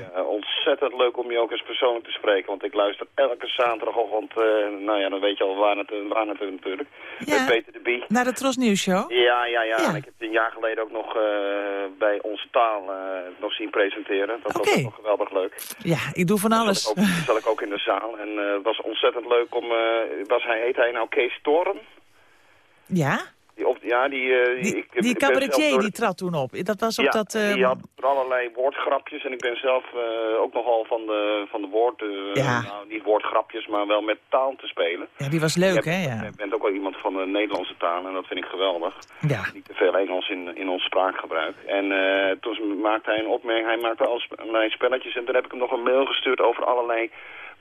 Ontzettend leuk om je ook eens persoonlijk te spreken. Want ik luister elke zaterdagochtend, eh nou ja, dan weet je al waar het, waar het natuurlijk. Ja. Met Peter de Bie. Naar de Tros Nieuws Show. Ja, ja, ja. Ja. En ik heb het een jaar geleden ook nog eh, bij Onze Taal eh, nog zien presenteren. Dat Oké. was ook nog geweldig leuk. Ja, ik doe van alles. Zat ook, zat ik ook in de zaal. En het was ontzettend leuk om... was hij, heet hij nou Kees Toren? Ja? Die op, ja, die... eh, Die, ik, die cabaretier door- die trad toen op. Dat was op ja, dat... eh, die had er allerlei woordgrapjes en ik ben zelf eh, ook nogal van de, van de woord, eh, Ja. nou, niet woordgrapjes, maar wel met taal te spelen. ja, die was leuk, hè? Ja. Je bent ook wel iemand van de Nederlandse taal en dat vind ik geweldig. ja. Niet te veel Engels in, in ons spraakgebruik. En toen maakte hij een opmerking, hij maakte allerlei spelletjes en toen heb ik hem nog een mail gestuurd over allerlei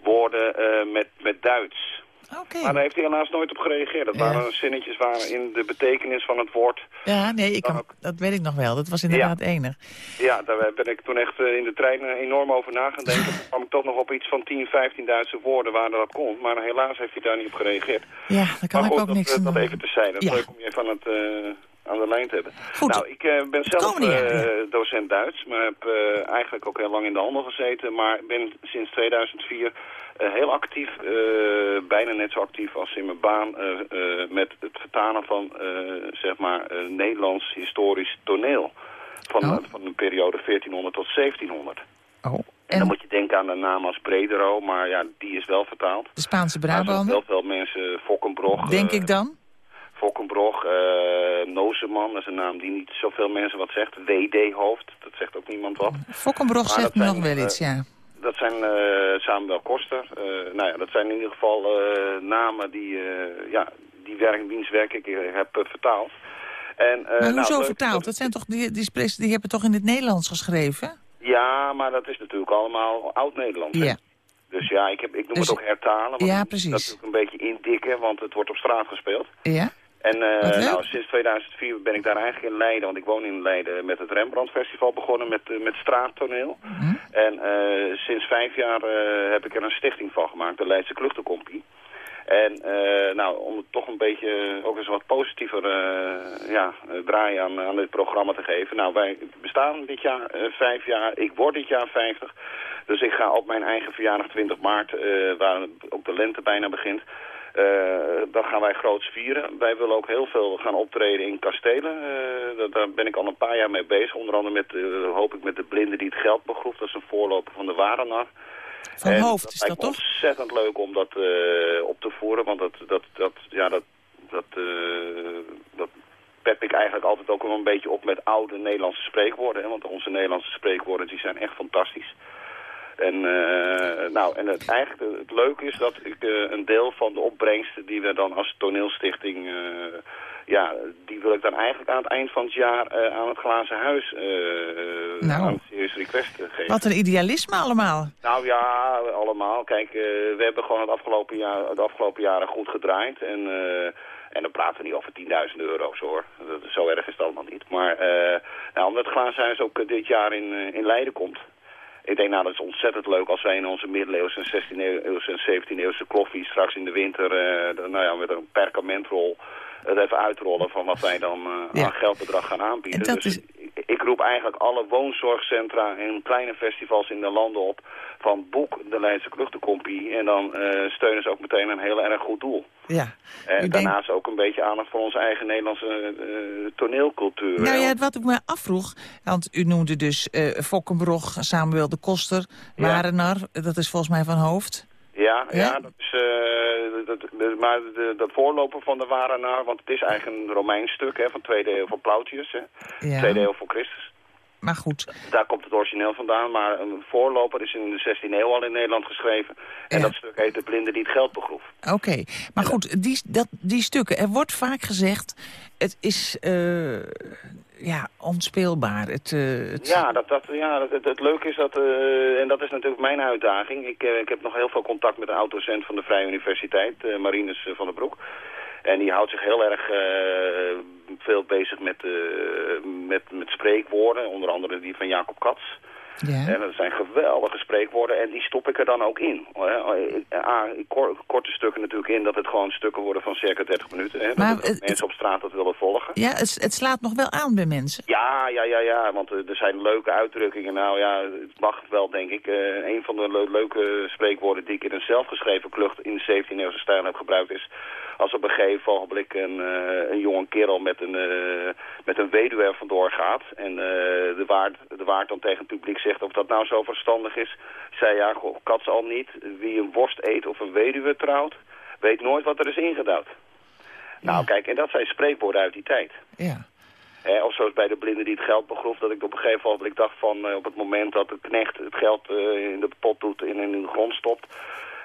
woorden met, met Duits. Maar daar heeft hij helaas nooit op gereageerd. Dat Ja. waren zinnetjes waarin de betekenis van het woord Ja, nee, ik kan, ook. dat weet ik nog wel. Dat was inderdaad enig. Ja, daar ben ik toen echt eh, in de trein eh, enorm over na gaan denken. Toen kwam ik toch nog op iets van 10, 15 Duitse woorden waar dat kon. Maar helaas heeft hij daar niet op gereageerd. Ja, daar kan maar ik goed, ook dat, niks aan dat even terzijde. Het is Ja. leuk om je even aan, het, eh, aan de lijn te hebben. Goed. Nou, ik eh, ben zelf ja. docent Duits, maar heb eh, eigenlijk ook heel lang in de handel gezeten. Maar ben sinds 2004 eh, heel actief, bijna net zo actief als in mijn baan, met het vertalen van, zeg maar, Nederlands historisch toneel. Van, Oh. van een periode 1400 tot 1700. Oh, En, dan moet je denken aan de naam als Bredero, maar ja, die is wel vertaald. de Spaanse Maar er zijn Brabander, wel veel mensen, Fokkenbrog. denk ik dan? Fokkenbrog, eh Nozeman, dat is een naam die niet zoveel mensen wat zegt. WD-hoofd, dat zegt ook niemand wat. Fokkenbrog maar zegt dat me nog wel eh, iets, ja. Dat zijn eh Samuel Koster. eh, nou ja, dat zijn in ieder geval eh, namen die, eh, ja, die werk, wiens werk ik eh, heb eh, vertaald. En, eh, Maar nou, hoezo vertaald? Dat zijn toch, die, die, die hebben toch in het Nederlands geschreven? Ja, maar dat is natuurlijk allemaal oud-Nederlands. Ja. Dus ja, ik, heb, ik noem Dus- het ook hertalen. Want Ja, het is precies. natuurlijk een beetje indikken, want het wordt op straat gespeeld. Ja? En eh, nou, sinds 2004 ben ik daar eigenlijk in Leiden, want ik woon in Leiden met het Rembrandt Festival begonnen met, eh, met straattoneel. Hm? En eh, sinds vijf jaar heb ik er een stichting van gemaakt, de Leidse Kluchtencompie. En nou, om het toch een beetje ook eens wat positiever ja, draai aan, aan dit programma te geven. Nou, wij bestaan dit jaar vijf jaar. Ik word dit jaar 50. Dus ik ga op mijn eigen verjaardag 20 maart, waar ook de lente bijna begint, dan gaan wij groots vieren. Wij willen ook heel veel gaan optreden in kastelen. Eh, dat- daar ben ik al een paar jaar mee bezig. Onder andere met, eh, hoop ik met de blinden die het geld begroeft. Dat is een voorloper van de Warenar. Van En hoofd is dat toch? ontzettend leuk om dat eh, op te voeren. Want dat, dat, dat, ja, dat, dat, eh, dat pep ik eigenlijk altijd ook wel een beetje op met oude Nederlandse spreekwoorden. Hè? Want onze Nederlandse spreekwoorden die zijn echt fantastisch. En, eh, nou, en het, eigenlijk het leuke is dat ik eh, een deel van de opbrengsten die we dan als toneelstichting... eh, ja, die wil ik dan eigenlijk aan het eind van het jaar aan het Glazen Huis Nou. aan Serious Request geven. Wat een idealisme allemaal. Nou ja, allemaal. Kijk, we hebben gewoon het afgelopen jaar, de afgelopen jaren goed gedraaid. En, en dan praten we niet over 10.000 euro's hoor. Dat, zo erg is het allemaal niet. Maar nou, omdat het Glazenhuis ook eh, dit jaar in, in Leiden komt. Ik denk nou dat is ontzettend leuk als wij in onze middeleeuwse en 16e-eeuwse en 17e-eeuwse kloffie straks in de winter eh, nou ja, met een perkamentrol het even uitrollen van wat wij dan Ja. aan geldbedrag gaan aanbieden. En dat dus is- ik- roep eigenlijk alle woonzorgcentra en kleine festivals in de landen op van boek de Leidse Kluchtencompie en dan eh, steunen ze ook meteen een heel erg goed doel. Ja. En denkt- daarnaast ook een beetje aandacht voor onze eigen Nederlandse eh, toneelcultuur. Nou ja, wat ik me afvroeg, want u noemde dus eh Fokkenbrog, Samuel de Koster, Ja. Warenar, dat is volgens mij van hoofd. Ja, Ja? ja, dat is, eh, dat, maar de, dat voorloper van de Warenaar, want het is eigenlijk een Romeins stuk hè, van tweede eeuw van Plautius, hè, Ja. tweede eeuw voor Christus. Maar goed, Daar komt het origineel vandaan, maar een voorloper is in de 16e eeuw al in Nederland geschreven. En Ja. dat stuk heet De Blinde die het geld begroef. oké. Maar goed, die, dat, die stukken, er wordt vaak gezegd, het is eh, ja, onspeelbaar. Het, eh, het, Ja, dat, dat, ja het, het leuke is dat, eh, en dat is natuurlijk mijn uitdaging. Ik, eh, ik heb nog heel veel contact met een oud-docent van de Vrije Universiteit, Marinus van der Broek. En die houdt zich heel erg veel bezig met, met, met spreekwoorden, onder andere die van Jacob Katz. Ja. En dat zijn geweldige spreekwoorden en die stop ik er dan ook in. Eh, A, korte stukken natuurlijk in dat het gewoon stukken worden van circa 30 minuten. Hè, Maar dat het- het- mensen op straat dat willen volgen. Ja, het, het slaat nog wel aan bij mensen. Ja, ja, ja, ja, want eh, er zijn leuke uitdrukkingen. Nou ja, het mag wel, denk ik. Eh, een van de le- leuke spreekwoorden die ik in een zelfgeschreven klucht in de 17e-eeuwse stijl heb gebruikt is... als op een gegeven ogenblik een, eh, een jonge kerel met een, eh, met een weduwe er vandoor gaat... en eh, de, waard, de waard dan tegen het publiek zegt of dat nou zo verstandig is... zei ja, goh, kats al niet. Wie een worst eet of een weduwe trouwt, weet nooit wat er is ingedouwd. Nou, kijk, en dat zijn spreekwoorden uit die tijd. Ja. Of zoals bij de blinde die het geld begroef, dat ik op een gegeven moment dacht van op het moment dat de knecht het geld in de pot doet en in de grond stopt,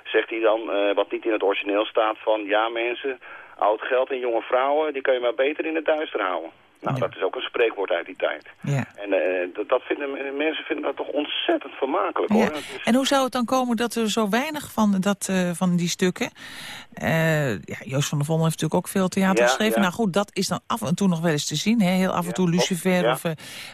zegt hij dan, eh, wat niet in het origineel staat, van ja mensen, oud geld en jonge vrouwen, die kun je maar beter in het duister houden. Nou, dat is ook een spreekwoord uit die tijd. Ja. En eh, dat, dat vinden mensen vinden dat toch ontzettend vermakelijk hoor. Ja. En hoe zou het dan komen dat er zo weinig van, dat, eh, van die stukken... eh, ja, Joost van der Vonden heeft natuurlijk ook veel theater geschreven. Nou goed, dat is dan af en toe nog wel eens te zien. Hè? Heel af en toe Lucifer of,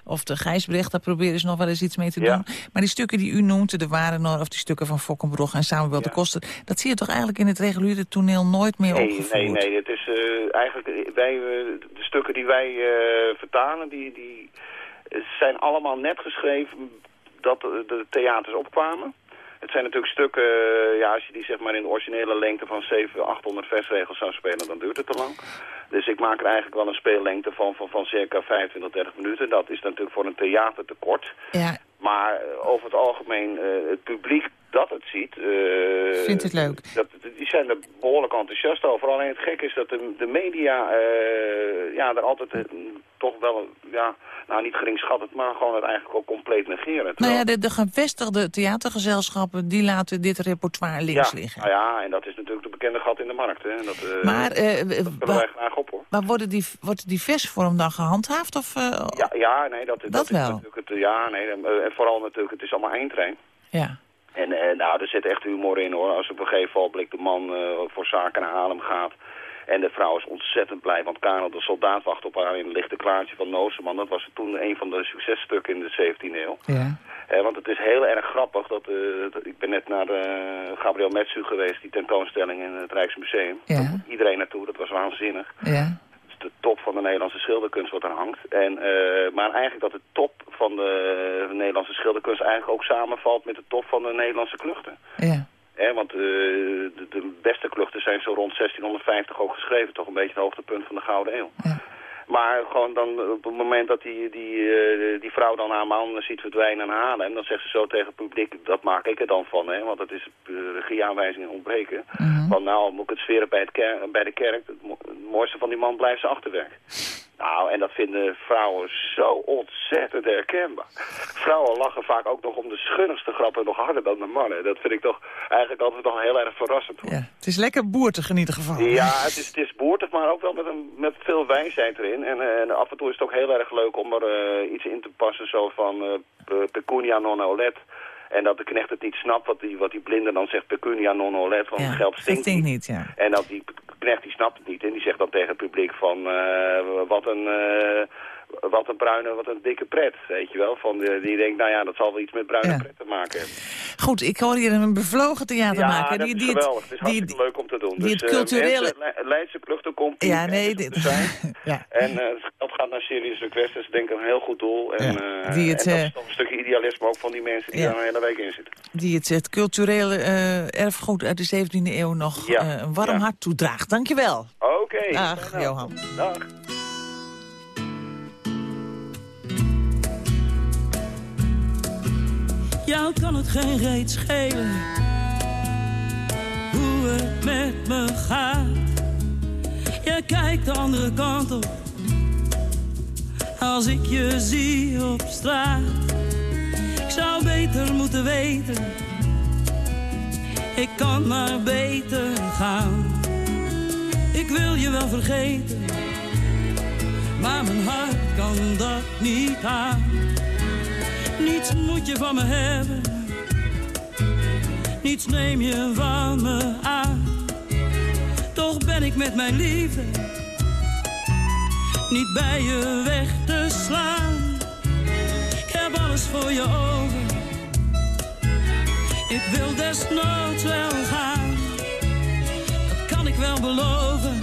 of de Gijsbrecht, daar proberen ze nog wel eens iets mee te doen. Maar die stukken die u noemt, de Warenor of die stukken van Fokkenbrog en Samuel de Koster... dat zie je toch eigenlijk in het reguliere toneel nooit meer Nee, opgevoerd? nee, nee. Het is eigenlijk wij, de stukken die wij vertalen, die, die eh, zijn allemaal net geschreven dat de, theaters opkwamen. Het zijn natuurlijk stukken, eh, ja, als je die zeg maar in de originele lengte van 700, 800 versregels zou spelen, dan duurt het te lang. Dus ik maak er eigenlijk wel een speellengte van, van, van circa 25, 30 minuten. Dat is natuurlijk voor een theater te kort. Ja, Maar over het algemeen, eh, het publiek dat het ziet... eh, Vindt het leuk? Dat, die zijn er behoorlijk enthousiast over. Alleen het gek is dat de, de media eh, ja, er altijd toch wel, ja, nou niet geringschattend, maar gewoon het eigenlijk ook compleet negeren. nou Terwijl- ja, de, de gevestigde theatergezelschappen... die laten dit repertoire links ja, liggen. nou ja, en dat is natuurlijk de bekende gat in de markt. Hè. Dat, Maar, eh, dat vullen wa- wij graag op hoor. Maar worden die, wordt die versvorm dan gehandhaafd? Of, Ja, ja, nee, dat, dat, is wel. natuurlijk het, ja, nee, eh, en vooral natuurlijk, het is allemaal eindtrein. ja. En eh, nou, er zit echt humor in hoor. Als op een gegeven moment de man eh, voor zaken naar Haarlem gaat. En de vrouw is ontzettend blij, want Karel de soldaat wacht op haar in het lichte klaartje van Nooseman. Dat was toen een van de successtukken in de 17e eeuw. Ja. Eh, want het is heel erg grappig. Dat, eh, dat- ik ben net naar eh, Gabriel Metsu geweest, die tentoonstelling in het Rijksmuseum. Ja. Iedereen naartoe, dat was waanzinnig. Ja. De top van de Nederlandse schilderkunst wat er hangt. En, eh, maar eigenlijk dat de top van de Nederlandse schilderkunst eigenlijk ook samenvalt met de top van de Nederlandse kluchten. Ja. Hè, want eh, de, de beste kluchten zijn zo rond 1650 ook geschreven. Toch een beetje het hoogtepunt van de Gouden Eeuw. Maar gewoon dan op het moment dat die, die, eh, die vrouw dan haar man ziet verdwijnen en halen... en dan zegt ze zo tegen het publiek, dat maak ik er dan van, hè, want dat is regieaanwijzingen ontbreken. Van nou moet ik het sferen bij, het bij de kerk, het, mo- het mooiste van die man blijft zijn achterwerk. Nou, en dat vinden vrouwen zo ontzettend herkenbaar. Vrouwen lachen vaak ook nog om de schunnigste grappen nog harder dan de mannen. Dat vind ik toch eigenlijk altijd nog heel erg verrassend. hoor. ja. Het is lekker boertig in ieder geval. Ja, het is, het is boertig, maar ook wel met, een, met veel wijsheid erin. En, eh, en af en toe is het ook heel erg leuk om er eh, iets in te passen, zo van eh, pe- pecunia non olet. En dat de knecht het niet snapt, wat die, wat die blinde dan zegt, pecunia non olet, want Ja, geld stinkt stinkt niet. niet, ja. En dat die knecht die snapt het niet en die zegt dan tegen het publiek van eh, wat een... eh, wat een bruine, wat een dikke pret, weet je wel. Van, die, die denkt, nou ja, dat zal wel iets met bruine Ja. pret te maken hebben. Goed, ik hoor hier een bevlogen theatermaker. Ja, dat die, is die het- geweldig. Het is die- hartstikke leuk om te doen. die het dus, eh, culturele- Le- Leidse Kluchtencompagnie. Ja, nee, dit- zijn. ja. En eh, het geld gaat naar Serious Request. Dat is denk ik een heel goed doel. En, Ja, eh, die het, en dat eh, is toch een stukje idealisme ook van die mensen die daar een hele week in zitten. die het, het culturele eh, erfgoed uit de 17e eeuw nog eh, een warm hart toedraagt. Dankjewel. Oké. Dag, Johan. Dag. Jou kan het geen reet schelen hoe het met me gaat. Je kijkt de andere kant op als ik je zie op straat. Ik zou beter moeten weten, ik kan maar beter gaan. Ik wil je wel vergeten, maar mijn hart kan dat niet aan. Niets moet je van me hebben, niets neem je van me aan. Toch ben ik met mijn liefde niet bij je weg te slaan. Ik heb alles voor je over. Ik wil desnoods wel gaan, dat kan ik wel beloven.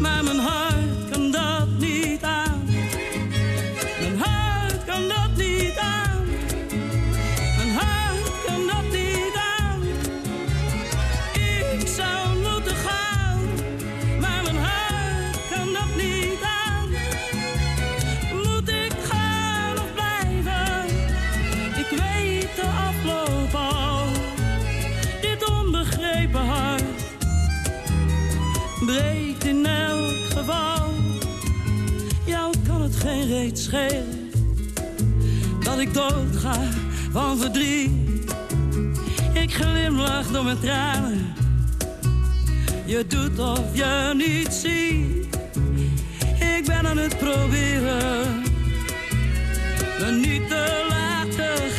Maar mijn hart kan dat niet breekt in elk geval. Jou kan het geen reet schelen dat ik doodga van verdriet. Ik glimlach door mijn tranen. Je doet of je niet ziet. Ik ben aan het proberen me niet te laten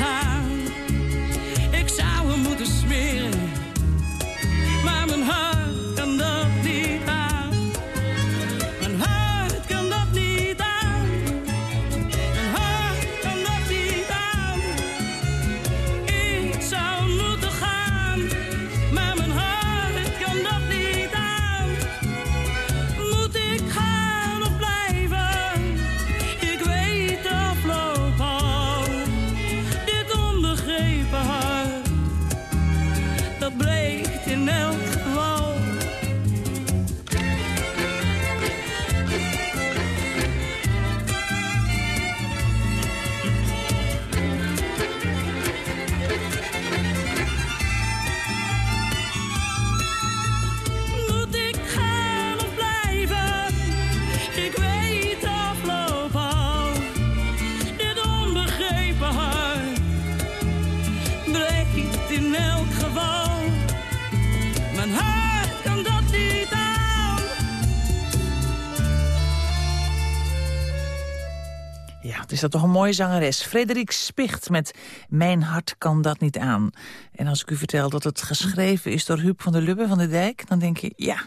is dat toch een mooie zangeres. Frederik Spicht met Mijn hart kan dat niet aan. En als ik u vertel dat het geschreven is door Huub van der Lubbe van de Dijk... dan denk je, ja,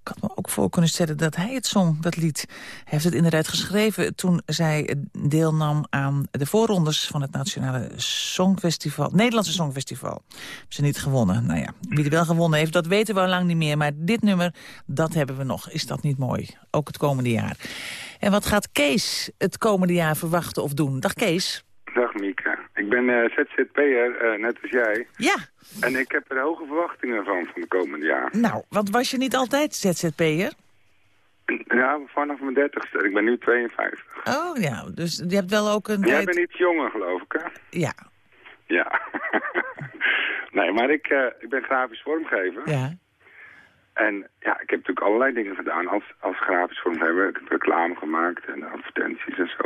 ik had me ook voor kunnen stellen dat hij het zong, dat lied. Heeft het inderdaad geschreven toen zij deelnam aan de voorrondes... van het Nationale Songfestival, Nederlandse Songfestival. Hebben ze niet gewonnen. Nou ja, wie er wel gewonnen heeft, dat weten we al lang niet meer. Maar dit nummer, dat hebben we nog. Is dat niet mooi? Ook het komende jaar. En wat gaat Kees het komende jaar verwachten of doen? Dag Kees. Dag Mieke. Ik ben eh, ZZP'er, eh, net als jij. Ja. En ik heb er hoge verwachtingen van van het komende jaar. Nou, want was je niet altijd ZZP'er? Ja, vanaf mijn dertigste. Ik ben nu 52. Oh ja, dus je hebt wel ook een En jij bent iets jonger, geloof ik, hè? Ja, Ja. nee, maar ik, eh, ik ben grafisch vormgever. ja. En ja, ik heb natuurlijk allerlei dingen gedaan als, als grafisch vormgever. Ik heb reclame gemaakt en advertenties en zo.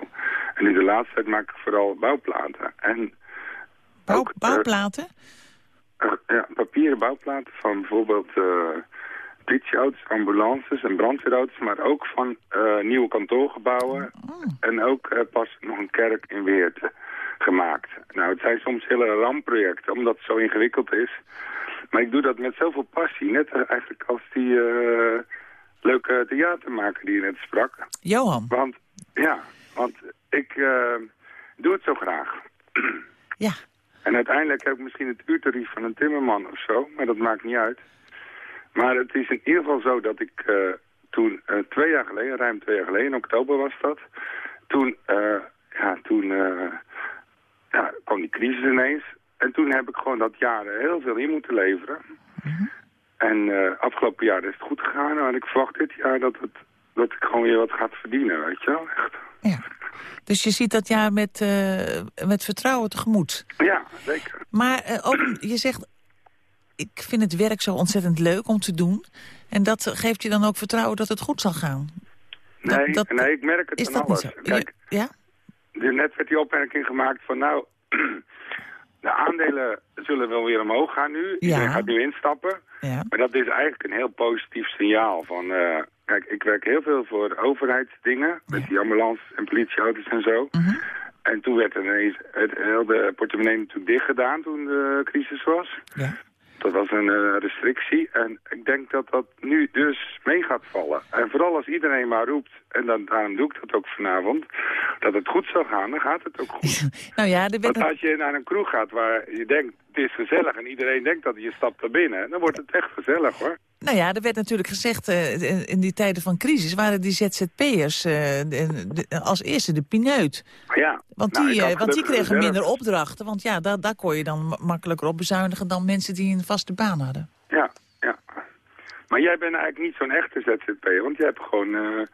En nu de laatste tijd maak ik vooral bouwplaten. En Bouw, ook, eh, bouwplaten? eh, ja, papieren bouwplaten van bijvoorbeeld eh politieauto's, ambulances en brandweerauto's. Maar ook van nieuwe kantoorgebouwen. En ook pas nog een kerk in Weert gemaakt. Nou, het zijn soms hele rampprojecten, omdat het zo ingewikkeld is. Maar ik doe dat met zoveel passie. Net eigenlijk als die eh, leuke theatermaker die je net sprak. Johan. Want, ja, want ik eh, doe het zo graag. Ja. En uiteindelijk heb ik misschien het uurtarief van een timmerman of zo, maar dat maakt niet uit. Maar het is in ieder geval zo dat ik eh, toen, eh, twee jaar geleden, ruim twee jaar geleden, in oktober was dat, toen, eh, ja, toen eh, ja, kwam die crisis ineens. En toen heb ik gewoon dat jaar heel veel in moeten leveren. En eh, afgelopen jaar is het goed gegaan. En ik verwacht dit jaar dat, het, dat ik gewoon weer wat gaat verdienen, weet je wel. Echt. Dus je ziet dat jaar met, eh, met vertrouwen tegemoet. Ja, zeker. Maar eh, ook, je zegt, ik vind het werk zo ontzettend leuk om te doen. En dat geeft je dan ook vertrouwen dat het goed zal gaan. Nee, dat- nee ik merk het is van dat niet alles. zo? Kijk, Ja? net werd die opmerking gemaakt van nou, de aandelen zullen wel weer omhoog gaan nu. Iedereen gaat nu instappen. Ja. Maar dat is eigenlijk een heel positief signaal van... eh, kijk, ik werk heel veel voor overheidsdingen, met die ambulance en politieauto's en zo. Mhm. En toen werd ineens het hele portemonnee natuurlijk dicht gedaan toen de crisis was. Ja. Dat was een eh, restrictie en ik denk dat dat nu dus mee gaat vallen. En vooral als iedereen maar roept, en dan, daarom doe ik dat ook vanavond, dat het goed zal gaan, dan gaat het ook goed. nou ja. Want als je naar een kroeg gaat waar je denkt, het is gezellig en iedereen denkt dat je stapt er binnen, dan wordt het echt gezellig hoor. Nou ja, er werd natuurlijk gezegd, uh, in die tijden van crisis waren die ZZP'ers uh, als eerste de pineut. Ja. Want nou, die, had want die kregen minder opdrachten. Want ja, daar, daar kon je dan ma- makkelijker op bezuinigen dan mensen die een vaste baan hadden. Ja, ja. Maar jij bent eigenlijk niet zo'n echte ZZP'er, want je hebt gewoon eh,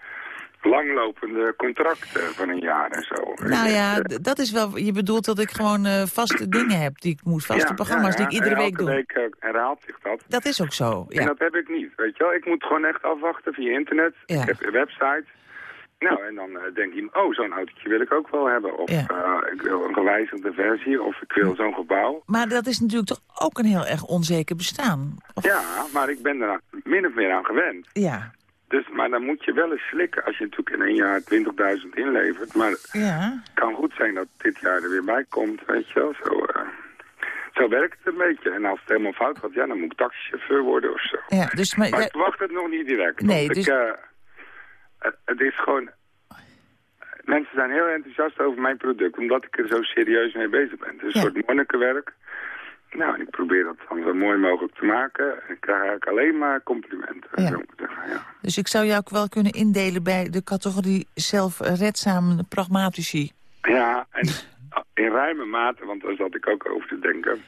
langlopende contracten van een jaar en zo. Nou ja, dat is wel, je bedoelt dat ik gewoon eh, vaste dingen heb die ik moet, vaste Ja, programma's ja, ja. die ik iedere week elke doe. week eh, herhaalt zich dat. Dat is ook zo, En dat heb ik niet, weet je wel. Ik moet gewoon echt afwachten via internet. Ik heb een website. Nou, en dan eh, denk je, oh, zo'n autootje wil ik ook wel hebben. Of Ja. eh, ik wil een gewijzigde versie, of ik wil zo'n gebouw. Maar dat is natuurlijk toch ook een heel erg onzeker bestaan. Of- Ja, maar ik ben er min of meer aan gewend. Ja, Dus, maar dan moet je wel eens slikken als je natuurlijk in één jaar 20.000 inlevert. Maar het ja. kan goed zijn dat dit jaar er weer bij komt, weet je wel. Zo, eh, zo werkt het een beetje. En als het helemaal fout gaat, ja, dan moet ik taxichauffeur worden of zo. ja dus, maar, ik verwacht het nog niet direct. Nee, dus- ik, eh, het, het is gewoon... Mensen zijn heel enthousiast over mijn product, omdat ik er zo serieus mee bezig ben. Het is een Ja. soort monnikenwerk. Nou, ik probeer dat dan zo mooi mogelijk te maken. En ik krijg eigenlijk alleen maar complimenten. Ja. Zo moet ik zeggen, ja. dus ik zou jou ook wel kunnen indelen bij de categorie zelfredzaam pragmatici. Ja, en in ruime mate, want daar zat ik ook over te denken.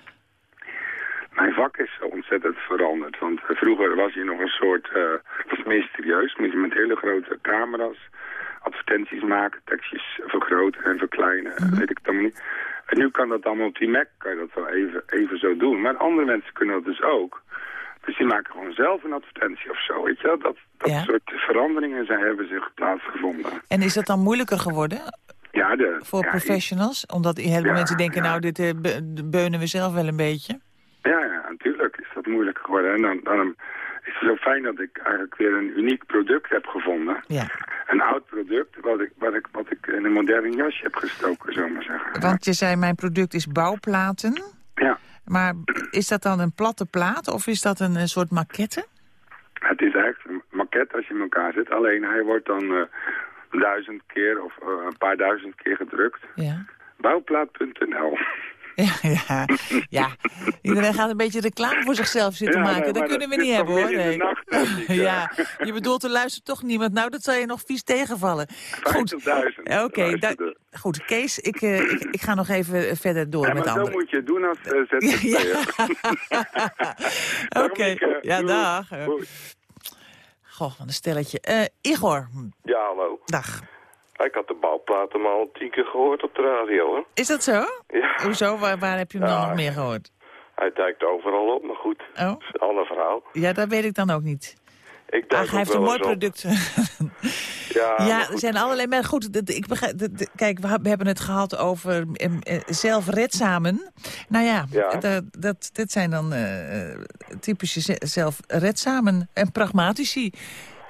Mijn vak is zo ontzettend veranderd. Want eh, vroeger was je nog een soort, eh was mysterieus. Moet je met hele grote camera's advertenties maken, tekstjes vergroten en verkleinen. Weet ik het allemaal niet. En nu kan dat allemaal op die Mac, kan je dat wel even, even zo doen. Maar andere mensen kunnen dat dus ook. Dus die maken gewoon zelf een advertentie of zo, weet je wel? Dat, dat Ja. soort veranderingen zijn, hebben zich plaatsgevonden. En is dat dan moeilijker geworden Ja, de, voor ja, professionals? Omdat heel veel Ja, mensen denken, nou, dit eh, be- beunen we zelf wel een beetje. Ja, ja, natuurlijk is dat moeilijker geworden. En dan, dan zo fijn dat ik eigenlijk weer een uniek product heb gevonden. Ja, Een oud product wat ik, wat ik, wat ik in een modern jasje heb gestoken, zullen we maar zeggen. want je zei, mijn product is bouwplaten. Ja, Maar is dat dan een platte plaat of is dat een, een soort maquette? het is eigenlijk een maquette als je in elkaar zit. Alleen hij wordt dan eh, duizend keer of eh, een paar duizend keer gedrukt. Ja. Bouwplaat.nl Ja, ja, ja. Iedereen gaat een beetje reclame voor zichzelf zitten Ja, maken. nee, dat kunnen we niet hebben, hoor. Nee. nacht, denk ik, ja, je bedoelt, er luistert toch niemand. Nou, dat zal je nog vies tegenvallen. Goed, 50.000. Ja, Oké, luisterde. goed. Kees, ik, eh, ik, ik ga nog even verder door Ja, met anderen. moet je doen als uh, ZZP'er. Oké, ja, Doei. dag. Goh, wat een stelletje. Eh, Igor, Ja, hallo. dag. Ik had de bouwplaten maar al tien keer gehoord op de radio, hè? Is dat zo? Ja. Hoezo? Waar, waar heb je hem dan nog meer gehoord? Hij duikt overal op, maar goed. Oh, Dat is een ander verhaal. ja, dat weet ik dan ook niet. Ik Ach, hij heeft een mooi product. Ja, Ja, er zijn allerlei... Maar goed, ik begrijp, kijk, we hebben het gehad over em, eh, zelfredzamen. Nou ja, Ja. Dat, dat, dit zijn dan eh, eh, typische ze- zelfredzamen en pragmatici.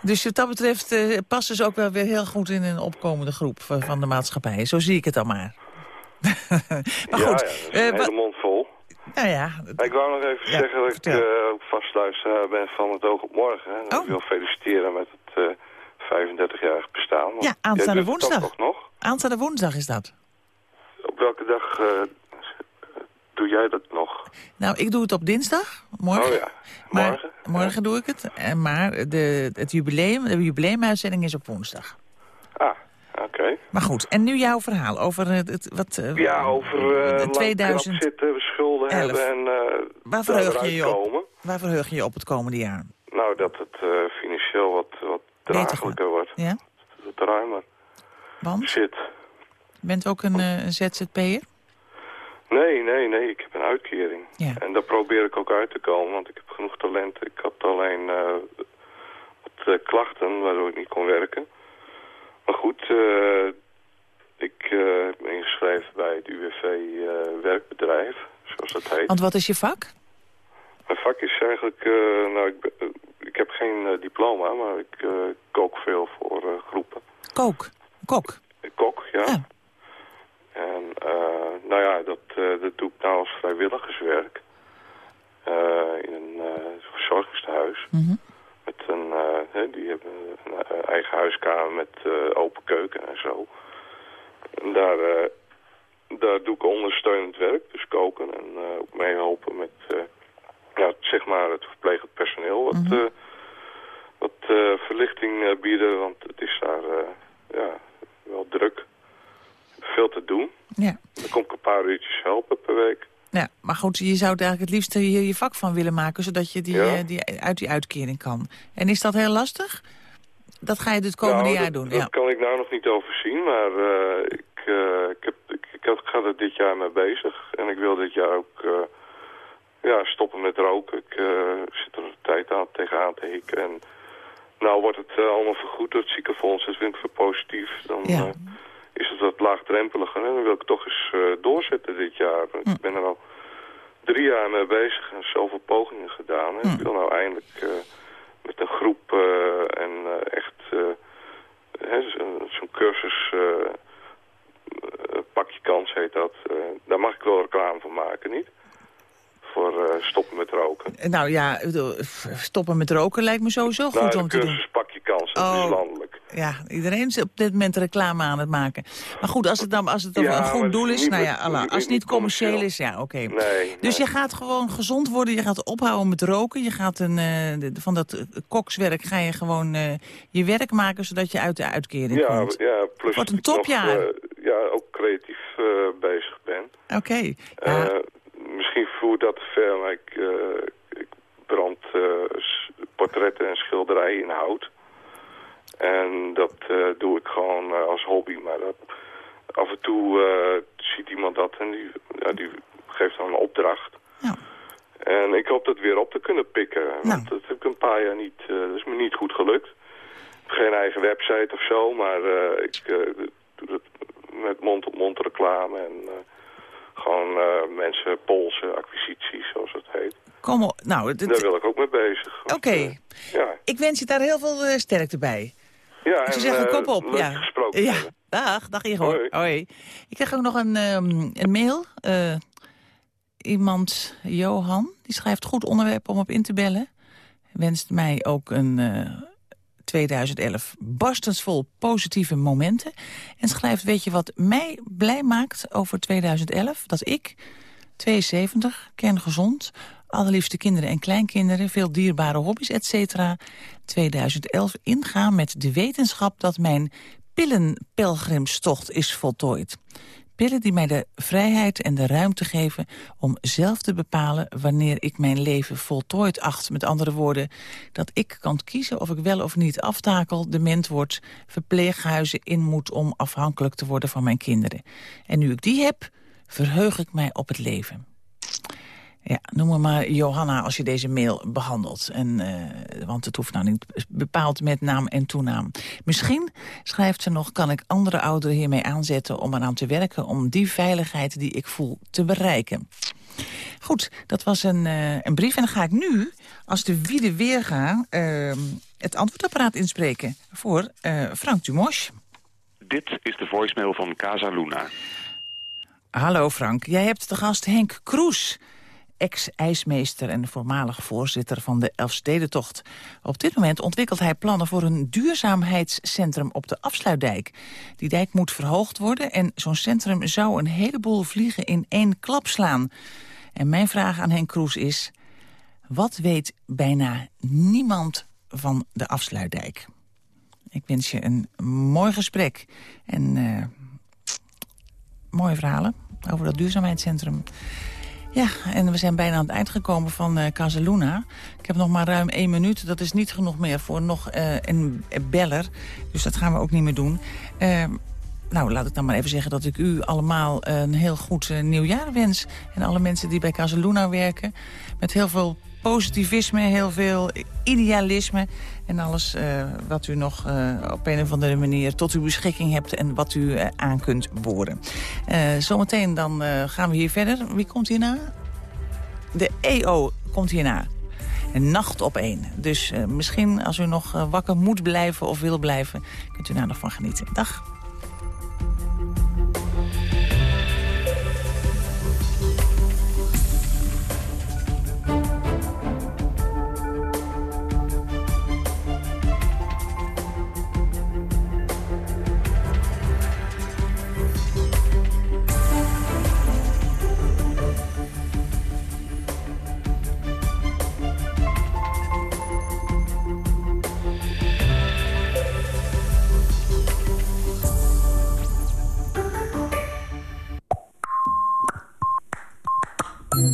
Dus wat dat betreft eh, passen ze ook wel weer heel goed in een opkomende groep van van de maatschappij. Zo zie ik het dan maar. maar ja, goed, ja, is eh, hele mond vol. nou ja, Ik wou nog even Ja, zeggen dat vertel. ik eh, ook vast luisteraar ben van het Oog op Morgen. En Oh. ik wil feliciteren met het eh 35-jarig bestaan. Ja, aanstaande woensdag. nog? aanstaande woensdag is dat. Op welke dag eh, doe jij dat nog? Nou, ik doe het op dinsdag, morgen. Oh ja, Maar morgen? morgen doe ik het. En Maar de, het jubileum, de jubileumuitzending is op woensdag. Ah, oké. Maar goed, en nu jouw verhaal over het, het wat... eh, Ja, over eh de lang 2000 krap zitten, schulden hebben en eh Waar verheug je je op? Waar verheug je je op het komende jaar? Nou, dat het eh, financieel wat, wat draaglijker wordt. Ja? Wat ruimer Want? zit. Je bent ook een, eh, een ZZP'er? Nee, nee, nee, ik heb een uitkering. Ja. En daar probeer ik ook uit te komen, want ik heb genoeg talent. Ik had alleen eh, wat eh, klachten waardoor ik niet kon werken. Maar goed, eh, ik ben ingeschreven bij het UWV werkbedrijf, zoals dat heet. Want wat is je vak? Mijn vak is eigenlijk, nou, ik, ik heb geen diploma, maar ik kook veel voor groepen. Kook. Kok. Kok, ja. Ja. En eh, nou ja, dat, eh, dat doe ik nou als vrijwilligerswerk. Eh, huis. Mhm. Met een, eh, hè, die hebben een eigen huiskamer met open keuken en zo. En daar, daar doe ik ondersteunend werk, dus koken en ook meehelpen met ja, zeg maar het verplegend personeel. Wat, Mhm. wat verlichting bieden, want het is daar ja, wel druk. Veel te doen. Ja. Dan kom ik een paar uurtjes helpen per week. Ja, maar goed, je zou het eigenlijk het liefst hier je vak van willen maken... zodat je die, Ja. eh, die uit die uitkering kan. En is dat heel lastig? Dat ga je dit komende Nou, jaar doen, Dat ja. kan ik nou nog niet overzien, maar eh, ik, eh, ik, heb, ik, ga er dit jaar mee bezig. En ik wil dit jaar ook ja, stoppen met roken. Ik zit er een tijd aan, tegenaan te hikken. En nou wordt het allemaal vergoed door het ziekenfonds. Dat vind ik voor positief. Dan Ja. Is het wat laagdrempeliger. En dan wil ik toch eens eh, doorzetten dit jaar. Hm. Ik ben er al drie jaar mee bezig en zoveel pogingen gedaan. En ik wil nou eindelijk eh, met een groep eh, en echt zo'n cursus, pak je kans heet dat. daar mag ik wel reclame van maken, niet? Voor eh, stoppen met roken. Nou ja, stoppen met roken lijkt me sowieso goed nou, de om te doen. pak je kans, dat Oh. is landelijk. Ja, iedereen is op dit moment reclame aan het maken. Maar goed, als het dan als het dan Ja, een goed doel is nou ja, als het niet commercieel is, ja, oké. Nee, Dus nee. je gaat gewoon gezond worden, je gaat ophouden met roken. Je gaat een, eh, van dat eh, kokswerk ga je gewoon eh, je werk maken, zodat je uit de uitkering Ja, komt. ja, plus Wordt een nog, topjaar. eh, ja, ook creatief eh, bezig ben. Oké, ja. Misschien voert dat ver, maar ik, eh, ik brand eh, portretten en schilderijen in hout. En dat eh, doe ik gewoon als hobby. Maar dat, af en toe ziet iemand dat en die, ja, die geeft dan een opdracht. Ja. En ik hoop dat weer op te kunnen pikken. Want dat heb ik een paar jaar niet, dat is me niet goed gelukt. Geen eigen website of zo, maar ik doe dat met mond-op-mond reclame en gewoon eh, mensen polsen, acquisities zoals het heet. Kom op. Nou, Daar wil ik ook mee bezig. oké. Ja, Ik wens je daar heel veel eh, sterkte bij. ja en, zeggen, eh, kop op. Ja. gesproken. Ja, dag, dag Igor. Hoi. Hoi. Ik krijg ook nog een, ehm, een mail. eh, iemand, Johan, die schrijft goed onderwerp om op in te bellen. Wenst mij ook een eh, 2011 barstensvol positieve momenten. En schrijft, weet je wat mij blij maakt over 2011? Dat ik, 72, kerngezond, allerliefste kinderen en kleinkinderen... veel dierbare hobby's, et cetera, 2011 inga met de wetenschap dat mijn pillenpelgrimstocht is voltooid. Pillen die mij de vrijheid en de ruimte geven om zelf te bepalen wanneer ik mijn leven voltooid acht. Met andere woorden, dat ik kan kiezen of ik wel of niet aftakel, dement word, verpleeghuizen in moet om afhankelijk te worden van mijn kinderen. En nu ik die heb, verheug ik mij op het leven. Ja, noem me maar Johanna als je deze mail behandelt. En, eh, want het hoeft nou niet bepaald met naam en toenaam. Misschien, schrijft ze nog, kan ik andere ouderen hiermee aanzetten... om eraan te werken om die veiligheid die ik voel te bereiken. Goed, dat was een, eh, een brief. En dan ga ik nu, als de wiede weer ga... eh, het antwoordapparaat inspreken voor eh, Frank Dumos. Dit is de voicemail van Casa Luna. Hallo Frank, jij hebt de gast Henk Kroes ex-ijsmeester en voormalig voorzitter van de Elfstedentocht. Op dit moment ontwikkelt hij plannen voor een duurzaamheidscentrum op de Afsluitdijk. Die dijk moet verhoogd worden en zo'n centrum zou een heleboel vliegen in één klap slaan. En mijn vraag aan Henk Kroes is, wat weet bijna niemand van de Afsluitdijk? Ik wens je een mooi gesprek en eh, mooie verhalen over dat duurzaamheidscentrum. Ja, en we zijn bijna aan het eind gekomen van eh Casaluna. Ik heb nog maar ruim één minuut. Dat is niet genoeg meer voor nog eh, een beller. Dus dat gaan we ook niet meer doen. Eh, nou, laat ik dan maar even zeggen dat ik u allemaal een heel goed eh, nieuwjaar wens. En alle mensen die bij Casaluna werken. Met heel veel positivisme, heel veel idealisme. En alles eh, wat u nog eh, op een of andere manier tot uw beschikking hebt... en wat u eh, aan kunt boren. Zometeen dan gaan we hier verder. Wie komt hierna? De EO komt hierna. Nacht op één. Dus misschien als u nog wakker moet blijven of wil blijven... kunt u daar nog van genieten. Dag.